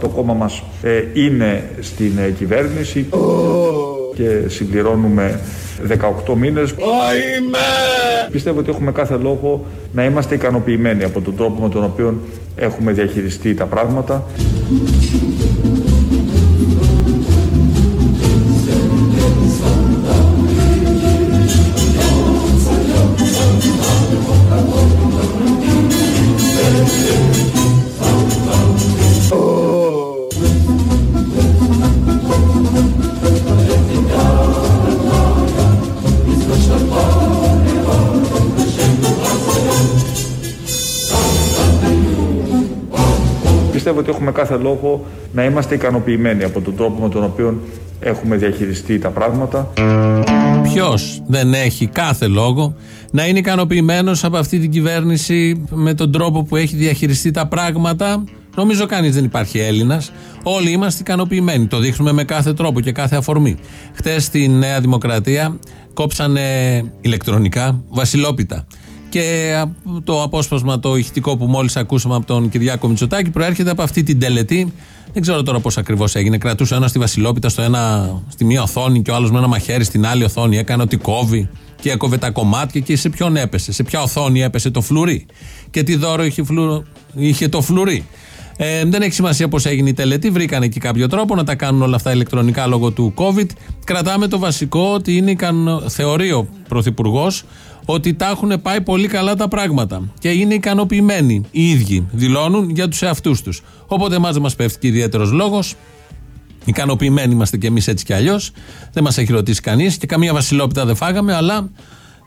Τώρα το κόμμα μας ε, είναι στην ε, κυβέρνηση και συμπληρώνουμε 18 μήνες. Πιστεύω ότι έχουμε κάθε λόγο να είμαστε ικανοποιημένοι από τον τρόπο με τον οποίο έχουμε διαχειριστεί τα πράγματα. Ότι έχουμε κάθε λόγο να είμαστε ικανοποιημένοι από τον τρόπο με τον οποίο έχουμε διαχειριστεί τα πράγματα. Ποιος δεν έχει κάθε λόγο να είναι ικανοποιημένος από αυτή την κυβέρνηση με τον τρόπο που έχει διαχειριστεί τα πράγματα; Νομίζω κανείς δεν υπάρχει Έλληνας. Όλοι είμαστε ικανοποιημένοι. Το δείχνουμε με κάθε τρόπο και κάθε αφορμή. Χτες στη Νέα Δημοκρατία κόψανε ηλεκτρονικά βασιλόπιτα. Και το απόσπασμα το ηχητικό που μόλις ακούσαμε από τον Κυριάκο Μητσοτάκη προέρχεται από αυτή την τελετή. Δεν ξέρω τώρα πώς ακριβώς έγινε. Κρατούσε ένας στη Βασιλόπιτα στο ένα, στη μία οθόνη και ο άλλος με ένα μαχαίρι στην άλλη οθόνη. Έκανε ότι κόβει και έκοβε τα κομμάτια και σε ποιον έπεσε. Σε ποια οθόνη έπεσε το φλουρί. Και τι δώρο είχε, φλου... είχε το φλουρί. Ε, δεν έχει σημασία πώς έγινε η τελετή. Βρήκαν εκεί κάποιο τρόπο να τα κάνουν όλα αυτά ηλεκτρονικά λόγω του COVID. Κρατάμε το βασικό ότι είναι ικανο... θεωρεί ο Πρωθυπουργός ότι τα έχουν πάει πολύ καλά τα πράγματα. Και είναι ικανοποιημένοι οι ίδιοι. Δηλώνουν για τους εαυτούς τους. Οπότε εμάς δεν μας πέφτει και ιδιαίτερος λόγος. Ικανοποιημένοι είμαστε κι εμείς έτσι κι αλλιώς. Δεν μας έχει ρωτήσει κανείς και καμία βασιλόπιτα δεν φάγαμε, αλλά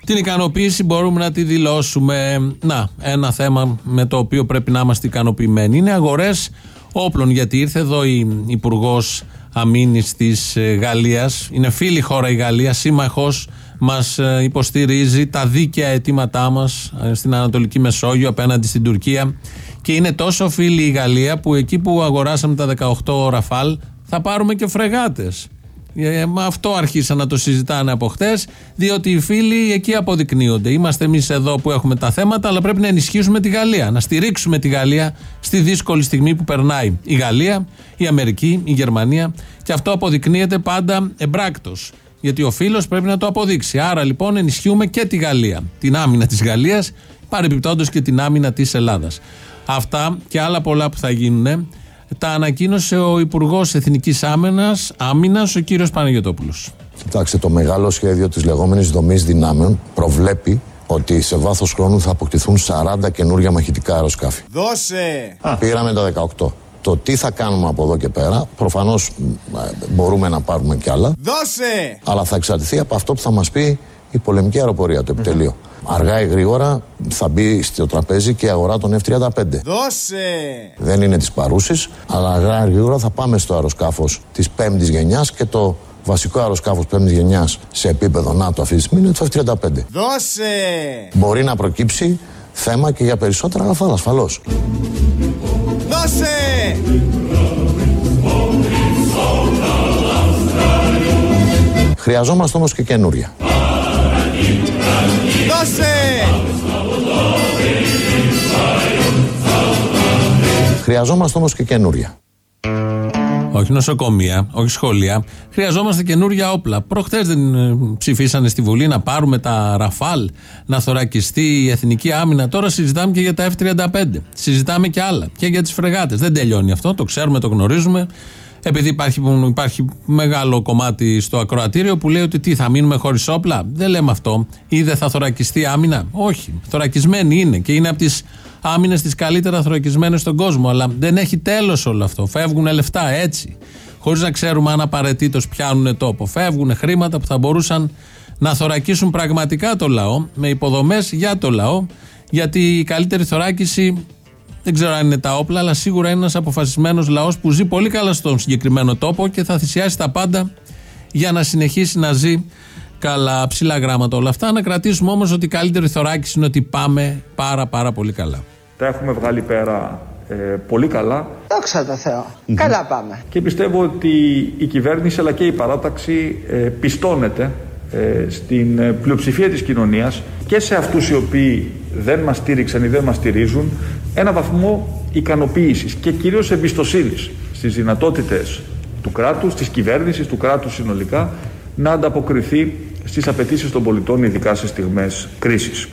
την ικανοποίηση μπορούμε να τη δηλώσουμε. Να, ένα θέμα με το οποίο πρέπει να είμαστε ικανοποιημένοι. Είναι αγορές όπλων, γιατί ήρθε εδώ η Υπουργός Αμήνης της ε, Γαλλίας. Είναι φίλη χώρα η Γαλλία, σύμμαχος μας ε, υποστηρίζει τα δίκαια αιτήματά μας ε, στην Ανατολική Μεσόγειο απέναντι στην Τουρκία. Και είναι τόσο φίλη η Γαλλία που εκεί που αγοράσαμε τα 18 ραφάλ θα πάρουμε και φρεγάτες. Ε, αυτό άρχισαν να το συζητάνε από χτες, διότι οι φίλοι εκεί αποδεικνύονται. Είμαστε εμείς εδώ που έχουμε τα θέματα, αλλά πρέπει να ενισχύσουμε τη Γαλλία, να στηρίξουμε τη Γαλλία στη δύσκολη στιγμή που περνάει η Γαλλία, η Αμερική, η Γερμανία. Και αυτό αποδεικνύεται πάντα εμπράκτος. Γιατί ο φίλος πρέπει να το αποδείξει. Άρα λοιπόν ενισχύουμε και τη Γαλλία. Την άμυνα της Γαλλίας, παρεμπιπτόντως και την άμυνα της Ελλάδας. Αυτά και άλλα πολλά που θα γίνουν τα ανακοίνωσε ο Υπουργός Εθνικής Άμυνας, ο κύριος Παναγιοτόπουλο. Κοιτάξτε, το μεγάλο σχέδιο της λεγόμενης δομής δυνάμεων προβλέπει ότι σε βάθος χρόνου θα αποκτηθούν 40 καινούργια μαχητικά αεροσκάφη. Δώσε! Πήραμε τα 18. Το τι θα κάνουμε από εδώ και πέρα, προφανώς μπορούμε να πάρουμε κι άλλα. Δώσε! Αλλά θα εξαρτηθεί από αυτό που θα μας πει η πολεμική αεροπορία, το επιτελείο. Αργά ή γρήγορα θα μπει στο τραπέζι και η αγορά των F-35. Δώσε! Δεν είναι της παρούσης, αλλά αργά ή γρήγορα θα πάμε στο αεροσκάφος της πέμπτης γενιάς και το βασικό αεροσκάφος πέμπτης γενιάς σε επίπεδο ΝΑΤΟ αυτή τη στιγμή είναι το F-35. Δώσε! Μπορεί να προκύψει θέμα και για περισσότερα αγαθά, ασφαλώς. Δώσε! Χρειαζόμαστε όμως και καινούρια. Δώσε! Χρειαζόμαστε όμως και καινούρια. Όχι νοσοκομεία, όχι σχολεία. Χρειαζόμαστε καινούρια όπλα. Προχθές δεν ε, ψηφίσανε στη Βουλή να πάρουμε τα Ραφάλ, να θωρακιστεί η εθνική άμυνα. Τώρα συζητάμε και για τα F-35. Συζητάμε και άλλα. Και για τις φρεγάτες. Δεν τελειώνει αυτό. Το ξέρουμε, το γνωρίζουμε. Επειδή υπάρχει, υπάρχει μεγάλο κομμάτι στο ακροατήριο που λέει ότι τι θα μείνουμε χωρίς όπλα. Δεν λέμε αυτό. Ή δεν θα θωρακιστεί άμυνα. Όχι. Θωρακισμένη είναι και είναι από τις άμυνες τις καλύτερα θωρακισμένε στον κόσμο. Αλλά δεν έχει τέλος όλο αυτό. Φεύγουν λεφτά έτσι. Χωρίς να ξέρουμε αν απαραίτητος πιάνουν τόπο. Φεύγουν χρήματα που θα μπορούσαν να θωρακίσουν πραγματικά το λαό με υποδομές για το λαό. Γιατί η καλύτερη θωράκιση δεν ξέρω αν είναι τα όπλα, αλλά σίγουρα είναι ένας αποφασισμένος λαός που ζει πολύ καλά στον συγκεκριμένο τόπο και θα θυσιάσει τα πάντα για να συνεχίσει να ζει καλά. Ψηλά γράμματα όλα αυτά. Να κρατήσουμε όμως ότι η καλύτερη θωράκιση είναι ότι πάμε πάρα πάρα πολύ καλά. Τα έχουμε βγάλει πέρα ε, πολύ καλά. Δόξα τω Θεώ. Καλά πάμε. Και πιστεύω ότι η κυβέρνηση αλλά και η παράταξη ε, πιστώνεται ε, στην ε, πλειοψηφία της κοινωνίας και σε αυτούς οι οποίοι δεν μας στήριξαν ή δεν μας στηρίζουν ένα βαθμό ικανοποίησης και κυρίως εμπιστοσύνης στις δυνατότητες του κράτους, της κυβέρνησης, του κράτους συνολικά να ανταποκριθεί στις απαιτήσεις των πολιτών ειδικά σε στιγμές κρίσης.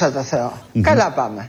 Δόξα τω Θεώ. Καλά πάμε.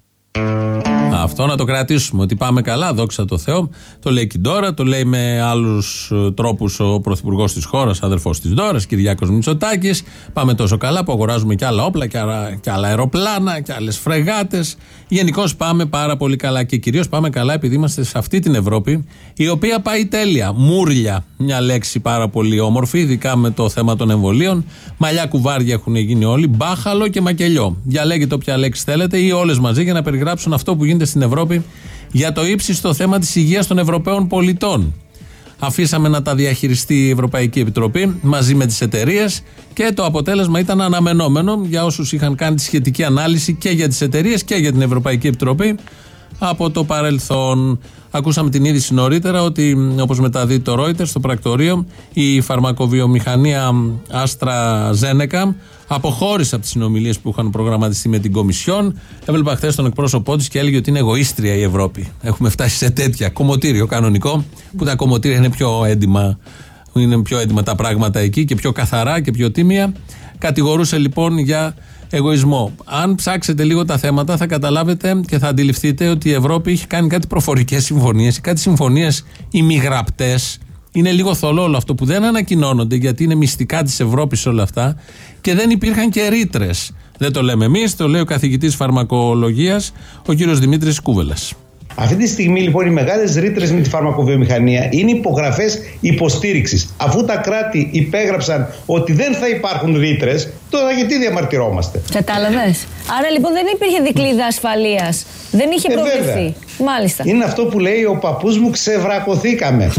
Αυτό να το κρατήσουμε. Ότι πάμε καλά, δόξα τω Θεώ. Το λέει και η Ντόρα, το λέει με άλλους τρόπους ο πρωθυπουργός της χώρας, αδερφός της Ντόρας, Κυριάκος Μητσοτάκης. Πάμε τόσο καλά που αγοράζουμε και άλλα όπλα και άλλα, και άλλα αεροπλάνα και άλλες φρεγάτες. Γενικώ πάμε πάρα πολύ καλά και κυρίως πάμε καλά επειδή είμαστε σε αυτή την Ευρώπη η οποία πάει τέλεια. Μούρλια, μια λέξη πάρα πολύ όμορφη, ειδικά με το θέμα των εμβολίων. Μαλλιά κουβάρια έχουν γίνει όλοι, μπάχαλο και μακελιό. Διαλέγετε όποια λέξη θέλετε ή όλες μαζί για να περιγράψουν αυτό που γίνεται στην Ευρώπη για το ύψιστο θέμα της υγείας των Ευρωπαίων πολιτών. Αφήσαμε να τα διαχειριστεί η Ευρωπαϊκή Επιτροπή μαζί με τις εταιρείες και το αποτέλεσμα ήταν αναμενόμενο για όσους είχαν κάνει τη σχετική ανάλυση και για τις εταιρείες και για την Ευρωπαϊκή Επιτροπή από το παρελθόν. Ακούσαμε την είδηση νωρίτερα ότι, όπως μεταδίδει το Reuters, στο πρακτορείο, η φαρμακοβιομηχανία Άστρα Ζένεκα αποχώρησε από τις συνομιλίες που είχαν προγραμματιστεί με την Κομισιόν. Έβλεπα χθες τον εκπρόσωπό της και έλεγε ότι είναι εγωίστρια η Ευρώπη. Έχουμε φτάσει σε τέτοια κομμωτήριο κανονικό, που τα κομμωτήρια είναι πιο έντιμα, είναι πιο έντιμα τα πράγματα εκεί και πιο καθαρά και πιο τίμια. Κατηγορούσε λοιπόν για εγωισμό. Αν ψάξετε λίγο τα θέματα, θα καταλάβετε και θα αντιληφθείτε ότι η Ευρώπη έχει κάνει κάτι προφορικές συμφωνίες, κάτι συμφωνίες ημιγραπτές. Είναι λίγο θολό όλο αυτό που δεν ανακοινώνονται γιατί είναι μυστικά της Ευρώπης όλα αυτά και δεν υπήρχαν και ρήτρες. Δεν το λέμε εμείς, το λέει ο καθηγητής φαρμακολογίας, ο κύριος Δημήτρης Κούβελας. Αυτή τη στιγμή λοιπόν οι μεγάλες ρήτρες με τη φαρμακοβιομηχανία είναι υπογραφές υποστήριξης. Αφού τα κράτη υπέγραψαν ότι δεν θα υπάρχουν ρήτρες, τώρα γιατί διαμαρτυρόμαστε; Κατάλαβες. Άρα λοιπόν δεν υπήρχε δικλίδα ασφαλείας. Δεν είχε Ε, προβληθεί. βέβαια. Μάλιστα. Είναι αυτό που λέει ο παππούς μου ξεβρακωθήκαμε.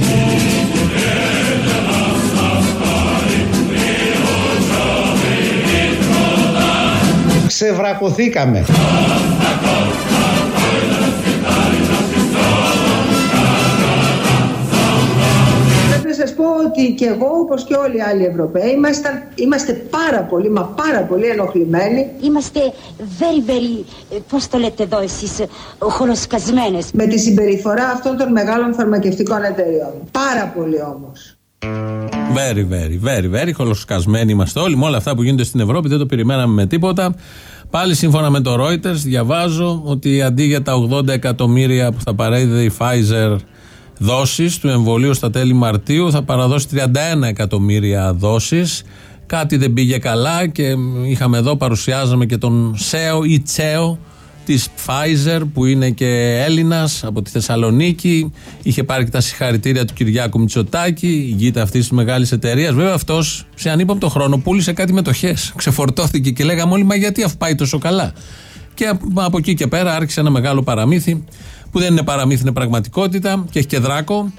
Ξεβρακωθήκαμε. Πρέπει να σας πω ότι και εγώ όπως και όλοι οι άλλοι Ευρωπαίοι είμαστε, είμαστε πάρα πολύ μα πάρα πολύ ενοχλημένοι Είμαστε very very, ε, πώς το λέτε εδώ εσείς, ε, χολοσκασμένες. με τη συμπεριφορά αυτών των μεγάλων φαρμακευτικών εταιριών. Πάρα πολύ όμως. Very, very, very, very. Χολοσκασμένοι είμαστε όλοι. Με όλα αυτά που γίνονται στην Ευρώπη δεν το περιμέναμε με τίποτα. Πάλι σύμφωνα με το Reuters, διαβάζω ότι αντί για τα 80 εκατομμύρια που θα παρέδιδε η Pfizer δόσεις του εμβολίου στα τέλη Μαρτίου, θα παραδώσει 31 εκατομμύρια δόσεις. Κάτι δεν πήγε καλά και είχαμε εδώ, παρουσιάζαμε και τον ΣΕΟ ή ΤΣΕΟ της Pfizer που είναι και Έλληνας από τη Θεσσαλονίκη. Είχε πάρει και τα συγχαρητήρια του Κυριάκου Μητσοτάκη, ηγείται αυτή της μεγάλης εταιρείας. Βέβαια αυτός σε ανύποπτο χρόνο πούλησε κάτι μετοχέ. Ξεφορτώθηκε και λέγαμε όλοι, μα γιατί αφού πάει τόσο καλά. Και από- από εκεί και πέρα άρχισε ένα μεγάλο παραμύθι που δεν είναι παραμύθι, είναι πραγματικότητα και έχει και δράκο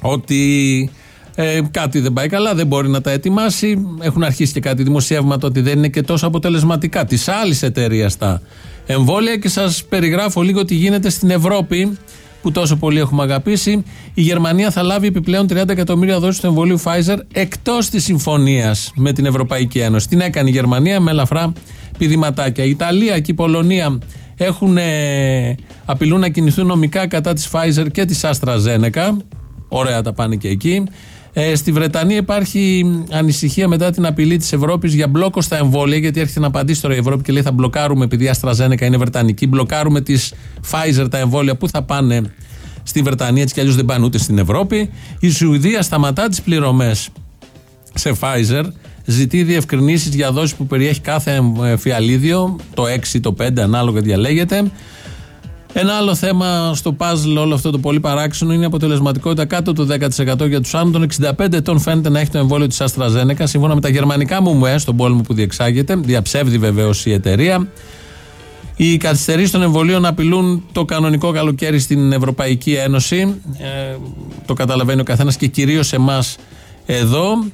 ότι ε, κάτι δεν πάει καλά, δεν μπορεί να τα ετοιμάσει. Έχουν αρχίσει και κάτι δημοσιεύματα ότι δεν είναι και τόσο αποτελεσματικά της άλλης εταιρείας τα εμβόλια και σας περιγράφω λίγο τι γίνεται στην Ευρώπη που τόσο πολύ έχουμε αγαπήσει. Η Γερμανία θα λάβει επιπλέον 30 εκατομμύρια δόσεις του εμβολίου Pfizer εκτός της συμφωνίας με την Ευρωπαϊκή Ένωση. Την έκανε η Γερμανία με ελαφρά πηδηματάκια. Η Ιταλία και η Πολωνία έχουν, ε, απειλούν να κινηθούν νομικά κατά της Pfizer και της AstraZeneca. Ωραία τα πάνε και εκεί. Ε, στη Βρετανία υπάρχει ανησυχία μετά την απειλή της Ευρώπης για μπλόκο στα εμβόλια, γιατί έρχεται να απαντήσει τώρα η Ευρώπη και λέει θα μπλοκάρουμε, επειδή η AstraZeneca είναι Βρετανική, μπλοκάρουμε τη Pfizer τα εμβόλια που θα πάνε στη Βρετανία, έτσι κι αλλιώς δεν πάνε ούτε στην Ευρώπη. Η Σουηδία σταματά τις πληρωμές σε Pfizer, ζητεί διευκρινήσεις για δόσεις που περιέχει κάθε ε, φιαλίδιο, το 6 ή το 5, ανάλογα διαλέγεται. Ένα άλλο θέμα στο puzzle όλο αυτό το πολύ παράξενο είναι η αποτελεσματικότητα κάτω του 10% για τους άνω των 65 ετών φαίνεται να έχει το εμβόλιο της AstraZeneca σύμφωνα με τα γερμανικά μου μουέ στον πόλεμο που διεξάγεται. Διαψεύδει βεβαίως η εταιρεία. Οι καθυστερήσεις των εμβολίων απειλούν το κανονικό καλοκαίρι στην Ευρωπαϊκή Ένωση. Ε, το καταλαβαίνει ο καθένας και κυρίως εμάς εδώ.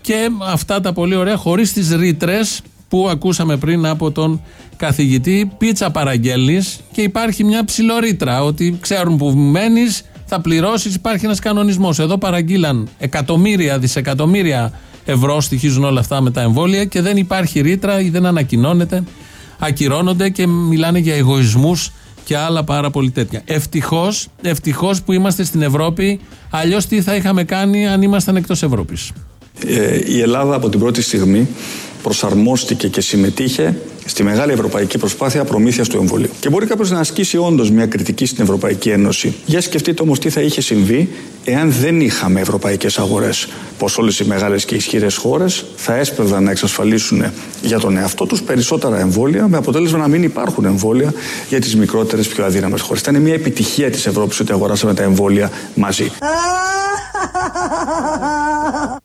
Και αυτά τα πολύ ωραία χωρίς τις ρήτρες που ακούσαμε πριν από τον καθηγητή. Πίτσα παραγγέλνεις και υπάρχει μια ψιλορίτρα ότι ξέρουν που μένεις, θα πληρώσεις, υπάρχει ένας κανονισμός. Εδώ παραγγείλαν εκατομμύρια, δισεκατομμύρια ευρώ, στοιχίζουν όλα αυτά με τα εμβόλια και δεν υπάρχει ρήτρα ή δεν ανακοινώνεται, ακυρώνονται και μιλάνε για εγωισμούς και άλλα πάρα πολύ τέτοια. Ευτυχώς ευτυχώς που είμαστε στην Ευρώπη, αλλιώς τι θα είχαμε κάνει αν ήμασταν εκτός Ευρώπης. Ε, η Ελλάδα από την πρώτη στιγμή προσαρμόστηκε και συμμετείχε στη μεγάλη ευρωπαϊκή προσπάθεια προμήθειας του εμβολίου. Και μπορεί κάποιος να ασκήσει όντως μια κριτική στην Ευρωπαϊκή Ένωση. Για σκεφτείτε όμως τι θα είχε συμβεί εάν δεν είχαμε ευρωπαϊκές αγορές. Πως όλες οι μεγάλες και ισχυρές χώρες θα έσπευδαν να εξασφαλίσουν για τον εαυτό τους περισσότερα εμβόλια, με αποτέλεσμα να μην υπάρχουν εμβόλια για τις μικρότερες, πιο αδύναμες χώρες. Ήταν μια επιτυχία της Ευρώπης ότι αγοράσαμε τα εμβόλια μαζί.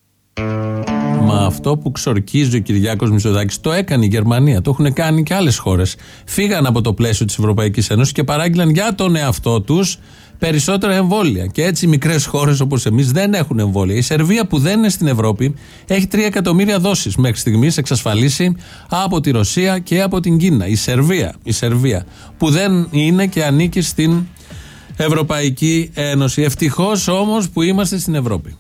Μα αυτό που ξορκίζει ο Κυριάκος Μητσοδάκης το έκανε η Γερμανία. Το έχουν κάνει και άλλες χώρες. Φύγαν από το πλαίσιο της Ευρωπαϊκής Ένωσης και παράγγειλαν για τον εαυτό τους περισσότερα εμβόλια. Και έτσι μικρές χώρες όπως εμείς δεν έχουν εμβόλια. Η Σερβία που δεν είναι στην Ευρώπη έχει 3 εκατομμύρια δόσεις μέχρι στιγμής εξασφαλίσει από τη Ρωσία και από την Κίνα. Η Σερβία, η Σερβία που δεν είναι και ανήκει στην Ευρωπαϊκή Ένωση. Ευτυχώς όμως που είμαστε στην Ευρώπη.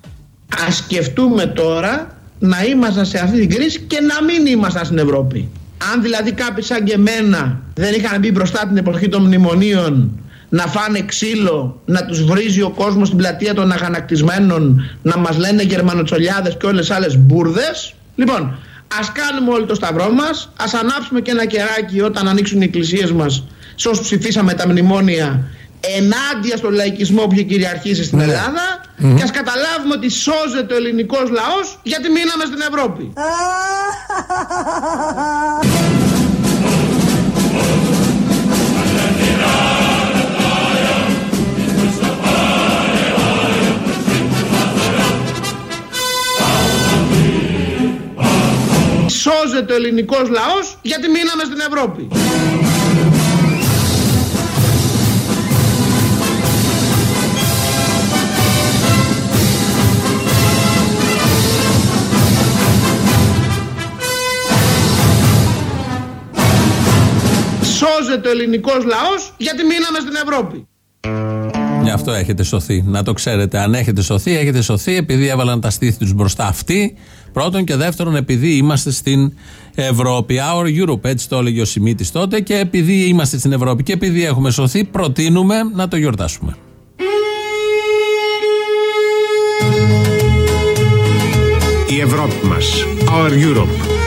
Α σκεφτούμε τώρα να ήμασταν σε αυτή την κρίση και να μην ήμασταν στην Ευρώπη. Αν δηλαδή κάποιοι σαν και εμένα δεν είχαν μπει μπροστά την εποχή των μνημονίων να φάνε ξύλο, να τους βρίζει ο κόσμος στην πλατεία των αγανακτισμένων, να μας λένε γερμανοτσολιάδες και όλες άλλες μπουρδες. Λοιπόν, ας κάνουμε όλοι το σταυρό μας, ας ανάψουμε και ένα κεράκι όταν ανοίξουν οι εκκλησίες μας σε όσους ψηφίσαμε τα μνημόνια ενάντια στον λαϊκισμό που είχε κυριαρχήσει στην Ελλάδα και ας καταλάβουμε ότι σώζεται ο ελληνικός λαός γιατί μείναμε στην Ευρώπη. Σώζεται ο ελληνικός λαός γιατί μείναμε στην Ευρώπη. Σώζεται ο ελληνικός λαός γιατί μείναμε στην Ευρώπη. Γι' αυτό έχετε σωθεί. Να το ξέρετε. Αν έχετε σωθεί, έχετε σωθεί επειδή έβαλαν τα στήθη τους μπροστά αυτοί. Πρώτον και δεύτερον, επειδή είμαστε στην Ευρώπη. Our Europe, έτσι το έλεγε ο Σιμίτης τότε. Και επειδή είμαστε στην Ευρώπη και επειδή έχουμε σωθεί, προτείνουμε να το γιορτάσουμε. Η Ευρώπη μας. Our Europe.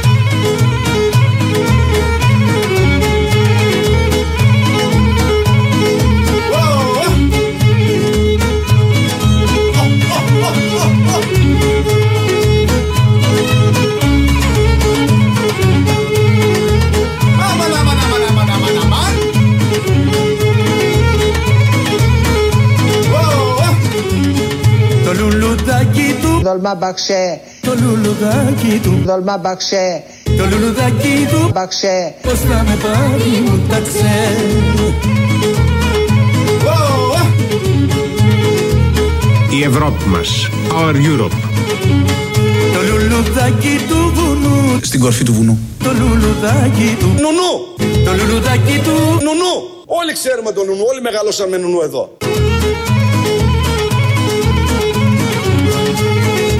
Λουλουδάκι του Δολμά μπαξέ, Το λουλουδάκι του δολμά μπαξέ, Το λουλουδάκι του μπαξέ. Πώς θα με πάρει μου τα ξέρει Η Ευρώπη μας. Our Europe. Το λουλουδάκι του βουνού Στην κορφή του βουνού. Το λουλουδάκι του Νουνού! Το λουλουδάκι του Νουνού! Όλοι ξέρουμε τον νουνού, όλοι μεγαλώσαμε με νουνού εδώ.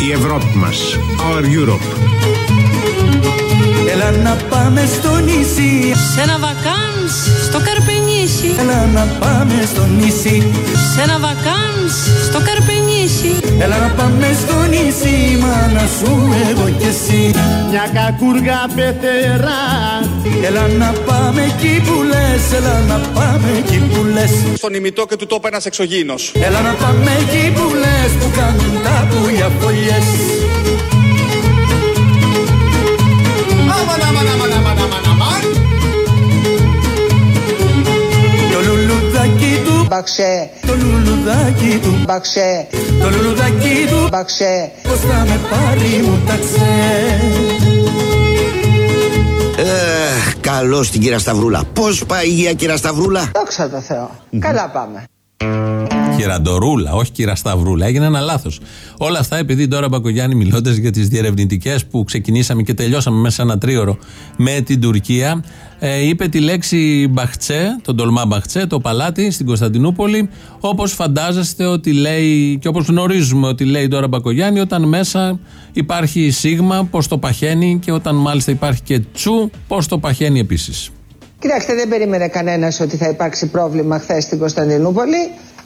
Η Ευρώπη μας. Our Europe. Έλα να πάμε στο νησί Σε ένα βακάνς στο Καρπενήσι Έλα να πάμε στο νησί. Σε ένα βακάνς στο Καρπενήσι Έλα να πάμε στο νησί Μάνα σου εγώ κι εσύ. Μια κακούργα πετερά Έλα να πάμε εκεί που λες Έλα να πάμε εκεί που λες. Στον ημιτό και του τόπου ένας εξωγήινος. Έλα να πάμε εκεί που λες Που κάνουν τα πουλιά φωλιές Μπαξέ, Το λουλουδάκι του μπαξέ, Το λουλουδάκι του μπαξέ. Πώς θα με πάρει μου τα ξέρεις Εχ, καλώς την κυρία Σταυρούλα. Πώς πάει η υγεία, κυρία Σταυρούλα; Δόξα τω Θεώ. Καλά πάμε. Κυραντορούλα, όχι κυρασταυρούλα. Έγινε ένα λάθος. Όλα αυτά επειδή τώρα Μπακογιάννη μιλώντας για τις διερευνητικές που ξεκινήσαμε και τελειώσαμε μέσα σε ένα τρίωρο με την Τουρκία, ε, είπε τη λέξη Μπαχτσέ, τον τολμά Μπαχτσέ, το παλάτι στην Κωνσταντινούπολη, όπως φαντάζεστε ότι λέει και όπως γνωρίζουμε ότι λέει τώρα Μπακογιάννη, όταν μέσα υπάρχει σίγμα, πώς το παχαίνει και όταν μάλιστα υπάρχει και τσου, πώς το παχαίνει επίσης. Κοιτάξτε, δεν περίμενε κανένας ότι θα υπάρξει πρόβλημα χθες στην Κωνσταντινούπολη.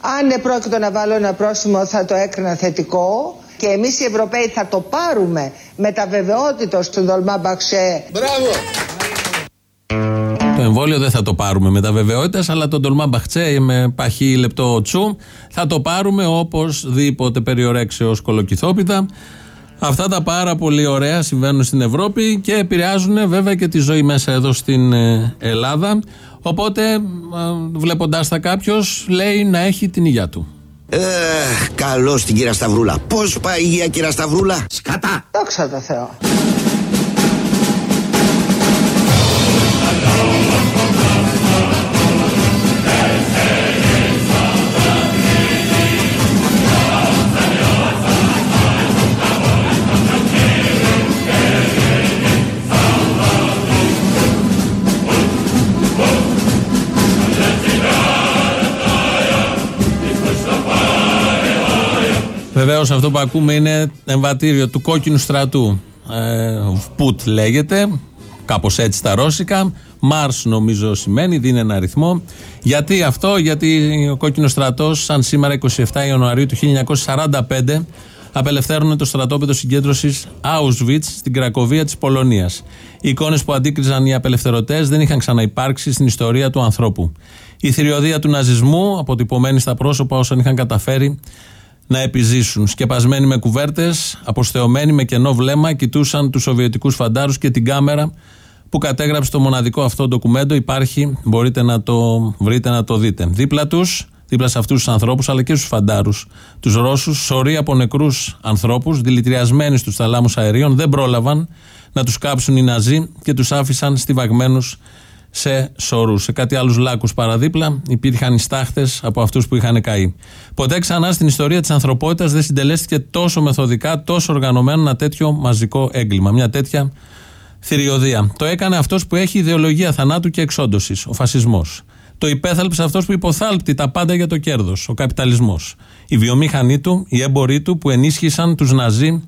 Αν πρόκειται να βάλω ένα πρόσημο, θα το έκρινα θετικό. Και εμείς οι Ευρωπαίοι θα το πάρουμε με τα βεβαιότητα του Δολμά Μπαξέ. Μπράβο! Το εμβόλιο δεν θα το πάρουμε με τα βεβαιότητας, αλλά τον τολμά μπαχτσέ με παχύ λεπτό τσου θα το πάρουμε οπωσδήποτε περιορέξεως κολοκυθόπιτα. Αυτά τα πάρα πολύ ωραία συμβαίνουν στην Ευρώπη και επηρεάζουν βέβαια και τη ζωή μέσα εδώ στην ε, Ελλάδα. Οπότε, βλέποντάς τα κάποιος, λέει να έχει την υγεία του. Ε, καλώς την κυρία Σταυρούλα. Πώς πάει η υγεία, κυρία Σταυρούλα; Σκατά! Δόξα τω Θεώ. Βεβαίως αυτό που ακούμε είναι εμβατήριο του κόκκινου στρατού. Ε, Πουτ λέγεται, κάπως έτσι τα ρώσικα. Μάρς νομίζω σημαίνει, δίνει ένα αριθμό. Γιατί αυτό, γιατί ο κόκκινος στρατός, σαν σήμερα 27 Ιανουαρίου του 1945, απελευθέρωνε το στρατόπεδο συγκέντρωσης Auschwitz στην Κρακοβία της Πολωνίας. Οι εικόνες που αντίκριζαν οι απελευθερωτές δεν είχαν ξαναυπάρξει στην ιστορία του ανθρώπου. Η θηριωδία του ναζισμού, αποτυπωμένη στα πρόσωπα όσων είχαν καταφέρει να επιζήσουν. Σκεπασμένοι με κουβέρτες, αποστεωμένοι με κενό βλέμμα, κοιτούσαν τους Σοβιετικούς φαντάρους και την κάμερα που κατέγραψε το μοναδικό αυτό ντοκουμέντο. Υπάρχει, μπορείτε να το βρείτε να το δείτε. Δίπλα τους, δίπλα σε αυτούς τους ανθρώπους, αλλά και στους φαντάρους, τους Ρώσους, σωροί από νεκρούς ανθρώπους, δηλητηριασμένοι στους θαλάμους αερίων, δεν πρόλαβαν να τους κάψουν οι Ναζί και τους άφησαν στιβαγμένους σε σωρούς. Σε κάτι άλλους λάκους παραδίπλα υπήρχαν οι στάχτες από αυτούς που είχαν καεί. Ποτέ ξανά στην ιστορία της ανθρωπότητας δεν συντελέστηκε τόσο μεθοδικά, τόσο οργανωμένο ένα τέτοιο μαζικό έγκλημα. Μια τέτοια θηριωδία. Το έκανε αυτός που έχει ιδεολογία θανάτου και εξόντωσης, ο φασισμός. Το υπέθαλψε αυτός που υποθάλπτει τα πάντα για το κέρδος, ο καπιταλισμός. Η βιομηχανή του, οι έμποροι του που ενίσχυσαν τους Ναζί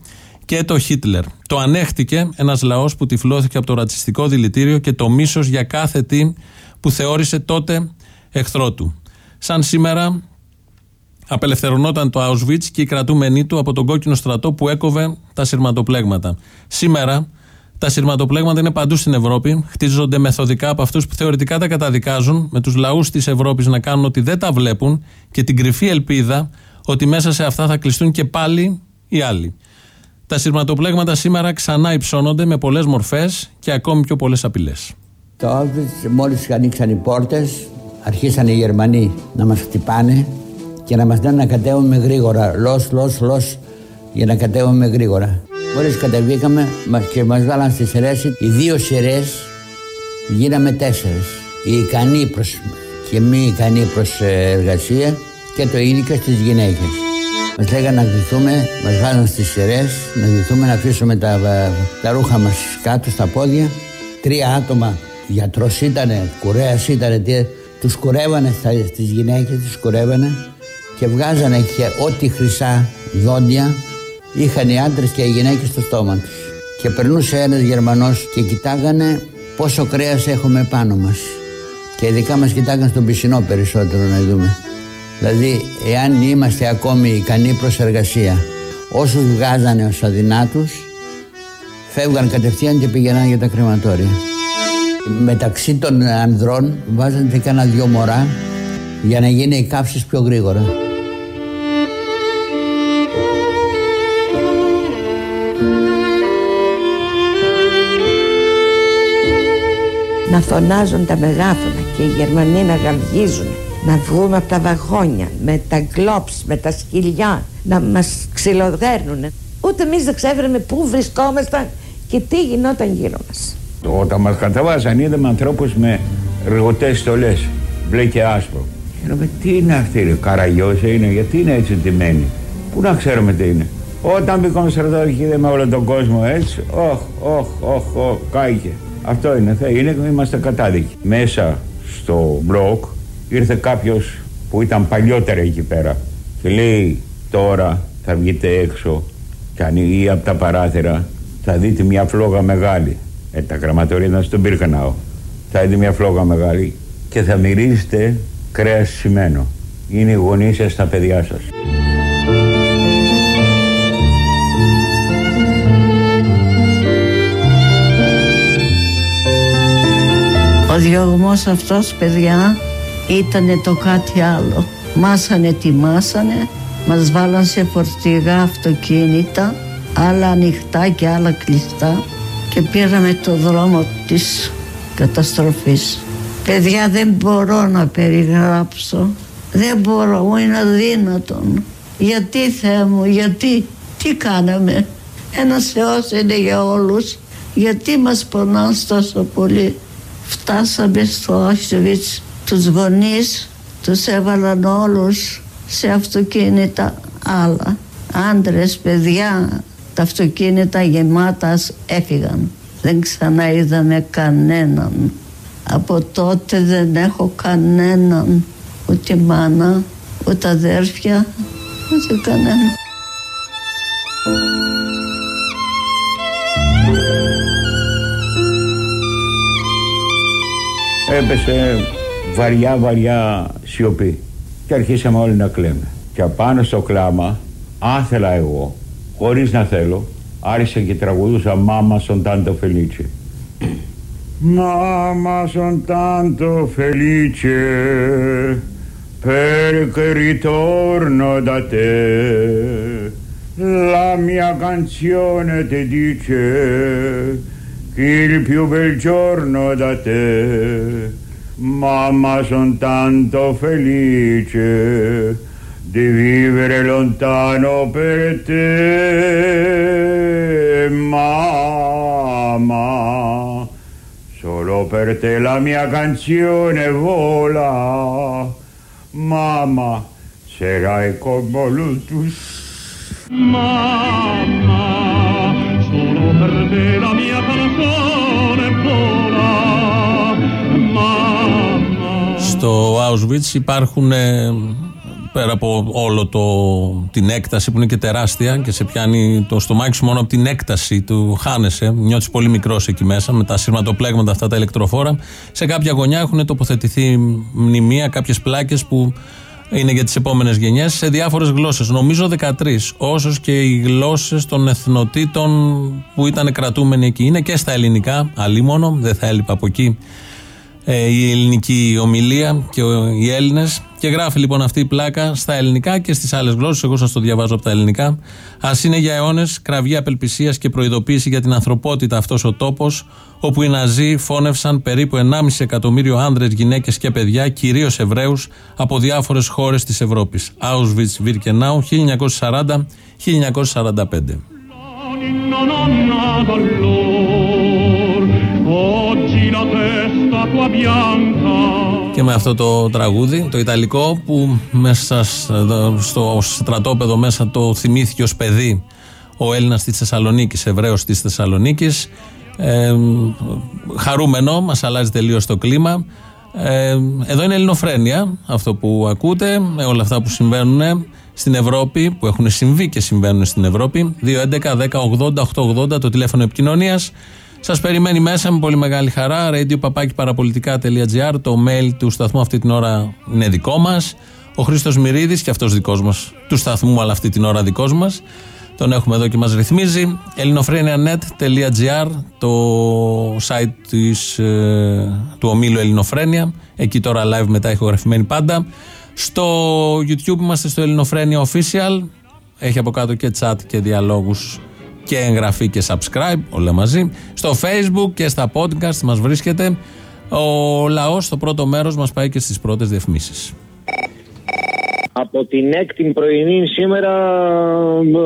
και το Χίτλερ. Το ανέχτηκε ένας λαός που τυφλώθηκε από το ρατσιστικό δηλητήριο και το μίσος για κάθε τι που θεώρησε τότε εχθρό του. Σαν σήμερα απελευθερωνόταν το Auschwitz και οι κρατούμενοι του από τον κόκκινο στρατό που έκοβε τα σειρματοπλέγματα. Σήμερα τα σειρματοπλέγματα είναι παντού στην Ευρώπη, χτίζονται μεθοδικά από αυτούς που θεωρητικά τα καταδικάζουν, με τους λαούς της Ευρώπης να κάνουν ότι δεν τα βλέπουν και την κρυφή ελπίδα ότι μέσα σε αυτά θα κλειστούν και πάλι οι άλλοι. Τα σειρματοπλέγματα σήμερα ξανά υψώνονται με πολλές μορφές και ακόμη πιο πολλές απειλές. Το Auschwitz μόλις ανοίξαν οι πόρτες, αρχίσαν οι Γερμανοί να μας χτυπάνε και να μας λένε να κατέβουμε γρήγορα. Λος, λος, λος, για να κατέβουμε γρήγορα. Μόλις κατεβήκαμε και μας βάλαν στη σειρέση, οι δύο σειρές γίναμε τέσσερι. Οι ικανοί προς, και μη ικανοί προς ε, εργασία και το ίδιο και στι γυναίκε. Μας λέγανε να ντυθούμε, μας βάλαν στις σειρές, να ντυθούμε, να αφήσουμε τα, τα ρούχα μας κάτω στα πόδια. Τρία άτομα, γιατρός ήταν, κουρέας ήταν, τους κουρεύανε στις γυναίκες, τους κουρεύανε και βγάζανε και ό,τι χρυσά δόντια είχαν οι άντρες και οι γυναίκες στο στόμα τους. Και περνούσε ένας Γερμανός και κοιτάγανε πόσο κρέας έχουμε πάνω μας. Και ειδικά μας κοιτάγανε στον πισινό περισσότερο να δούμε. Δηλαδή, εάν είμαστε ακόμη ικανοί προς εργασία, όσους βγάζανε ως αδυνάτους, φεύγαν κατευθείαν και πήγαιναν για τα κρεματόρια. Μεταξύ των ανδρών βάζανε και κάνα δυο μωρά για να γίνει οι κάψεις πιο γρήγορα. Να φωνάζουν τα μεγάφωνα και οι Γερμανοί να γαυγίζουν να βγούμε από τα βαγόνια με τα γκλόψ, με τα σκυλιά να μας ξυλοδέρνουν ούτε εμείς δεν ξέρουμε πού βρισκόμασταν και τι γινόταν γύρω μας Όταν μας κατεβάζαν είδαμε ανθρώπους με ρηγωτές στολές μπλε και άσπρο Λέμε τι είναι αυτή, ρε, καραγιώσα είναι, γιατί είναι έτσι τιμένη. Πού να ξέρουμε τι είναι; Όταν μπήκαμε στρατός με όλο τον κόσμο έτσι, όχ, όχ, όχ, όχ, κάηκε. Αυτό είναι, θα είναι, είμαστε κατάδικοι. Μέσα στο μπλοκ ήρθε κάποιος που ήταν παλιότερα εκεί πέρα και λέει τώρα θα βγείτε έξω και ανοίγει από τα παράθυρα θα δείτε μια φλόγα μεγάλη. Ε, τα γραμματορία ήταν στον Πύρκαναο. Θα δείτε μια φλόγα μεγάλη και θα μυρίζετε κρέας σημαίνω. Είναι οι γονείς σας τα παιδιά σας. Ο διωγμός αυτός παιδιά ήταν το κάτι άλλο. Μας ανετοιμάσανε, μας βάλαν σε φορτηγά αυτοκίνητα, άλλα ανοιχτά και άλλα κλειστά και πήραμε το δρόμο της καταστροφής. Παιδιά δεν μπορώ να περιγράψω, δεν μπορώ, είναι αδύνατον. Γιατί Θεέ μου, γιατί, τι κάναμε; Ένας Θεός είναι για όλους, γιατί μας πονάνε τόσο πολύ; Φτάσαμε στο Auschwitz, τους γονείς τους έβαλαν όλους σε αυτοκίνητα άλλα. Άντρες, παιδιά, τα αυτοκίνητα γεμάτα έφυγαν. Δεν ξαναείδαμε κανέναν. Από τότε δεν έχω κανέναν, ούτε μάνα, ούτε αδέρφια, ούτε κανένα. Έπεσε βαριά βαριά σιωπή και αρχίσαμε όλοι να κλαίμε. Και απάνω στο κλάμα άθελα εγώ χωρίς να θέλω, άρχισε και τραγουδούσα «Μάμα son tanto felice». Mamma son tanto felice perché ritorno da te. La mia canzone ti dice che il più bel giorno da te. Mamma son tanto felice di vivere lontano per te, mamma. Solo per te la mia canzone vola, mamma, sarai come l'ultus. Mamma, solo per te la mia canzone vola, Στο Auschwitz υπάρχουν πέρα από όλο το, την έκταση που είναι και τεράστια και σε πιάνει το στομάχι σου μόνο από την έκταση του χάνεσαι, νιώθεις πολύ μικρός εκεί μέσα με τα σειρματοπλέγματα αυτά τα ηλεκτροφόρα. Σε κάποια γωνιά έχουν τοποθετηθεί μνημεία, κάποιες πλάκες που είναι για τις επόμενες γενιές σε διάφορες γλώσσες. Νομίζω 13, όσο και οι γλώσσες των εθνοτήτων που ήταν κρατούμενοι εκεί. Είναι και στα ελληνικά, αλίμονο, δεν θα έλειπα από εκεί ε, η ελληνική ομιλία και οι Έλληνες. Και γράφει λοιπόν αυτή η πλάκα στα ελληνικά και στις άλλες γλώσσες. Εγώ σας το διαβάζω από τα ελληνικά. Α είναι για αιώνες κραυγή απελπισίας και προειδοποίηση για την ανθρωπότητα αυτός ο τόπος, όπου οι Ναζί φώνευσαν περίπου 1,5 εκατομμύριο άνδρες, γυναίκες και παιδιά, κυρίως Εβραίους, από διάφορες χώρες της Ευρώπης. Auschwitz, Birkenau, 1940-1945. Και με αυτό το τραγούδι, το Ιταλικό, που μέσα στο στρατόπεδο μέσα το θυμήθηκε ως παιδί ο Έλληνας της Θεσσαλονίκης, Εβραίος της Θεσσαλονίκης, ε, χαρούμενο, μας αλλάζει τελείως το κλίμα. Ε, εδώ είναι ελληνοφρένεια, αυτό που ακούτε, με όλα αυτά που συμβαίνουν στην Ευρώπη, που έχουν συμβεί και συμβαίνουν στην Ευρώπη. 2.11.10.80.880 το τηλέφωνο επικοινωνίας. Σας περιμένει μέσα με πολύ μεγάλη χαρά. radio Το mail του σταθμού αυτή την ώρα είναι δικό μας. Ο Χρήστος Μυρίδης και αυτός δικός μας του σταθμού, αλλά αυτή την ώρα δικός μας. Τον έχουμε εδώ και μας ρυθμίζει. ελληνοφρένια.net.gr το site της, ε, του ομίλου Ελληνοφρένια. Εκεί τώρα live μετά ηχογραφημένη πάντα. Στο YouTube είμαστε στο Ελληνοφρένια Official. Έχει από κάτω και chat και διαλόγους και εγγραφή και subscribe, όλα μαζί. Στο facebook και στα podcast μας βρίσκεται. Ο λαός στο πρώτο μέρος μας πάει και στις πρώτες διαφημίσεις. Από την έκτη πρωινή σήμερα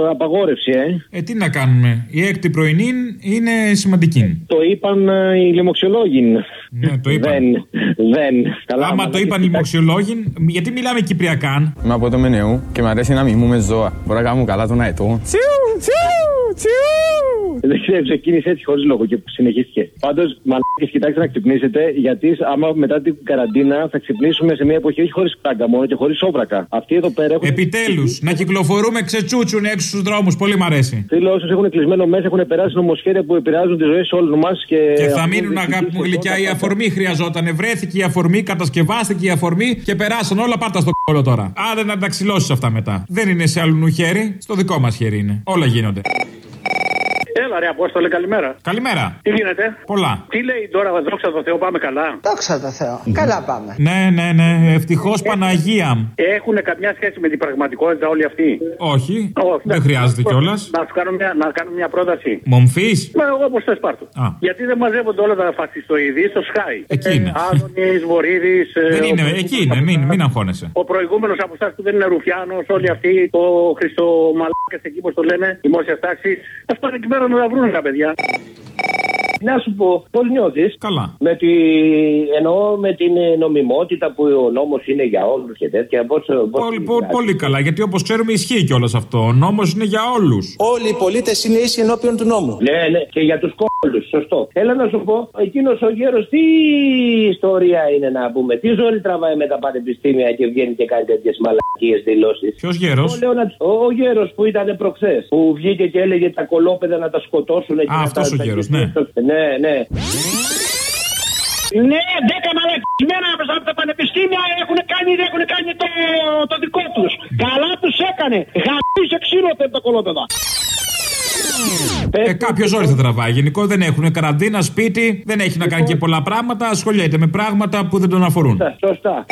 ε, απαγόρευση, ε. Ε, τι να κάνουμε. Η έκτη πρωινή είναι σημαντική. Το είπαν ε, οι λοιμοξιολόγοι. Ναι, το είπαν. Δεν, δεν. Καλά, Άμα το είπαν οι μοξιολόγοι, γιατί μιλάμε κυπριακάν. Είμαι από το Μενεού και μου αρέσει να μιμούμε ζώα. Μπορώ να κάνω καλά τον αετό. Τσιου, τσιου, τσιου. Δεν ξέρω, ξεκίνησε έτσι χωρίς λόγο και συνεχίστηκε. Πάντως, μαλάκες, κοιτάξτε να ξυπνήσετε, γιατί άμα μετά την καραντίνα θα ξυπνήσουμε σε μια εποχή όχι χωρίς πράγκα μόνο και χωρίς όβρακα. Αυτοί εδώ πέρα έχουν. Επιτέλους, να κυκλοφορούμε ξετσούτσουν έξω στους δρόμους. Πολύ μ' αρέσει. Φίλοι, όσου έχουν κλεισμένο μέσα έχουν περάσει νομοσχέδια που επηρεάζουν τη ζωή όλων μας και. Και θα μείνουν αγάπη μου γλυκιά. Η αφορμή χρειαζόταν. Βρέθηκε η αφορμή, κατασκευάστηκε η αφορμή και περάσαν όλα πάρτα στο κόλλο τώρα. Άντε να τα ξυλώσεις αυτά μετά. Δεν είναι σε αλλού χέρι, στο δικό μας χέρι είναι. Όλα γίνονται. Έλα ρε Απόστολε, καλημέρα. Καλημέρα. Τι γίνεται; Πολλά. Τι λέει τώρα, δόξα τω Θεώ, πάμε καλά; Δόξα τω Θεώ. Καλά πάμε. Ναι, ναι, ναι. Ευτυχώς Παναγία. Έχουν καμιά σχέση με την πραγματικότητα όλοι αυτοί; Όχι. Όχι. Δεν χρειάζεται κιόλας. Να σου κάνω μια, να κάνω μια πρόταση. Μομφής; Μα εγώ όπως θες πάρτο. Α. Γιατί δεν μαζεύονται όλα τα φασιστοειδή στο Sky; Εκεί είναι. Άδωνης, Βορύδης. Δεν είναι, εκεί είναι, μην, μην αγχώνεσαι. Ο προηγούμενος από εσάς που δεν είναι Ρουφιάνος, όλοι αυτοί, το Χριστομαλάκα εκεί, πώ το λένε, δημόσιας τάξη. Αυτό είναι εκεί πέρα να τα βρουν τα παιδιά. Να σου πω, πώς νιώθεις; Καλά. Με τη... Εννοώ με την ε, νομιμότητα που ο νόμος είναι για όλους και τέτοια. Πώς, πώς Πολύ, πο- πολύ καλά, γιατί όπως ξέρουμε ισχύει κιόλας αυτό. Ο νόμος είναι για όλους. Όλοι οι πολίτες είναι ίσοι ενώπιον του νόμου. Ναι, ναι, και για τους κόλλου, σωστό. Έλα να σου πω, εκείνος ο γέρος τι ιστορία είναι να πούμε. Τι ζόρι τραβάει με τα πανεπιστήμια και βγαίνει και κάνει τέτοιες μαλακίες δηλώσεις; Ποιος γέρος; Ο, ο γέρος που ήταν προχθές. Που βγήκε και έλεγε τα κολόπεδα να τα σκοτώσουν. Α, αυτός ο γέρος, ναι. Ναι, ναι. Ναι, δέκα μαλακισμένα από τα πανεπιστήμια έχουν κάνει, έχουν κάνει το, το δικό τους. Καλά τους έκανε. Γαμίσε ξύλο τα κολόπεδα. Ε, κάποιος ζόρι θα τραβάει. Γενικώ δεν έχουν καραντίνα, σπίτι, δεν έχει να κάνει και πολλά πράγματα. Ασχολιέται με πράγματα που δεν τον αφορούν. Σωστά.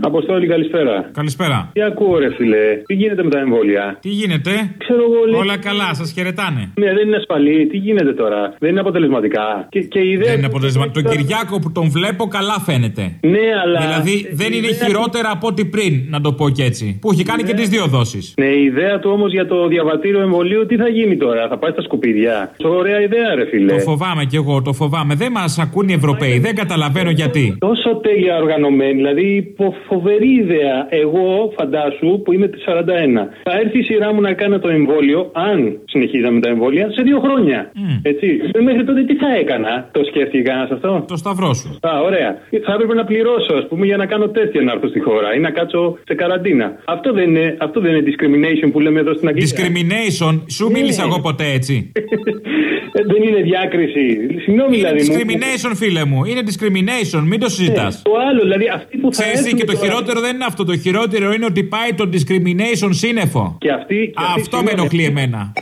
Αποστόλη, καλησπέρα. Καλησπέρα. Τι ακούω, ρε φιλέ, τι γίνεται με τα εμβόλια; Τι γίνεται, Ξέρω εγώ, λέει- Όλα καλά, σας χαιρετάνε. Ναι, δεν είναι ασφαλή. Τι γίνεται τώρα; Δεν είναι αποτελεσματικά. Και, και η ιδέα. Δεν είναι αποτελεσματικό. Τον Κυριάκο που τον βλέπω καλά φαίνεται. Ναι, αλλά. Δηλαδή δεν η είναι ιδέα- χειρότερα από ό,τι πριν, να το πω και έτσι. Που έχει κάνει και τις δύο δόσεις. Ναι, η ιδέα του όμως για το διαβατήριο εμβολίου τι θα γίνει τώρα; Θα πάει στα σκουπίδια; Ωραία ιδέα, ρε φιλέ. Το φοβάμαι κι εγώ, το φοβάμαι. Δεν μας ακούν οι Ευρωπαίοι, δεν καταλαβαίνω γιατί. Τόσο τέλεια οργανωμένη, δηλαδή υπό φοβερή ιδέα. Εγώ, φαντάσου, που είμαι της 41, θα έρθει η σειρά μου να κάνω το εμβόλιο, αν συνεχίζαμε τα εμβόλια, σε δύο χρόνια. Έτσι. Ε, Μέχρι τότε τι θα έκανα, το σκέφτηκε κανένα αυτό; Το σταυρό σου. Α, ωραία. Θα έπρεπε να πληρώσω, ας πούμε, για να κάνω τεστ για να έρθω στη χώρα ή να κάτσω σε καραντίνα. Αυτό δεν είναι, αυτό δεν είναι discrimination που λέμε εδώ στην Αγγλία. Discrimination, σου μίλησα εγώ ποτέ έτσι. Ε, δεν είναι διάκριση. Συγγνώμη, Είναι δηλαδή. μου- discrimination, φίλε μου. Είναι discrimination, μην το συζητάς. Το άλλο, δηλαδή αυτοί που θα Ξέρεις τι, έρθουν και το τώρα- χειρότερο δεν είναι αυτό. Το χειρότερο είναι ότι πάει το discrimination σύννεφο. Και αυτοί, και αυτοί, Αυτό με συγγνώμη, ενοχλεί εμένα.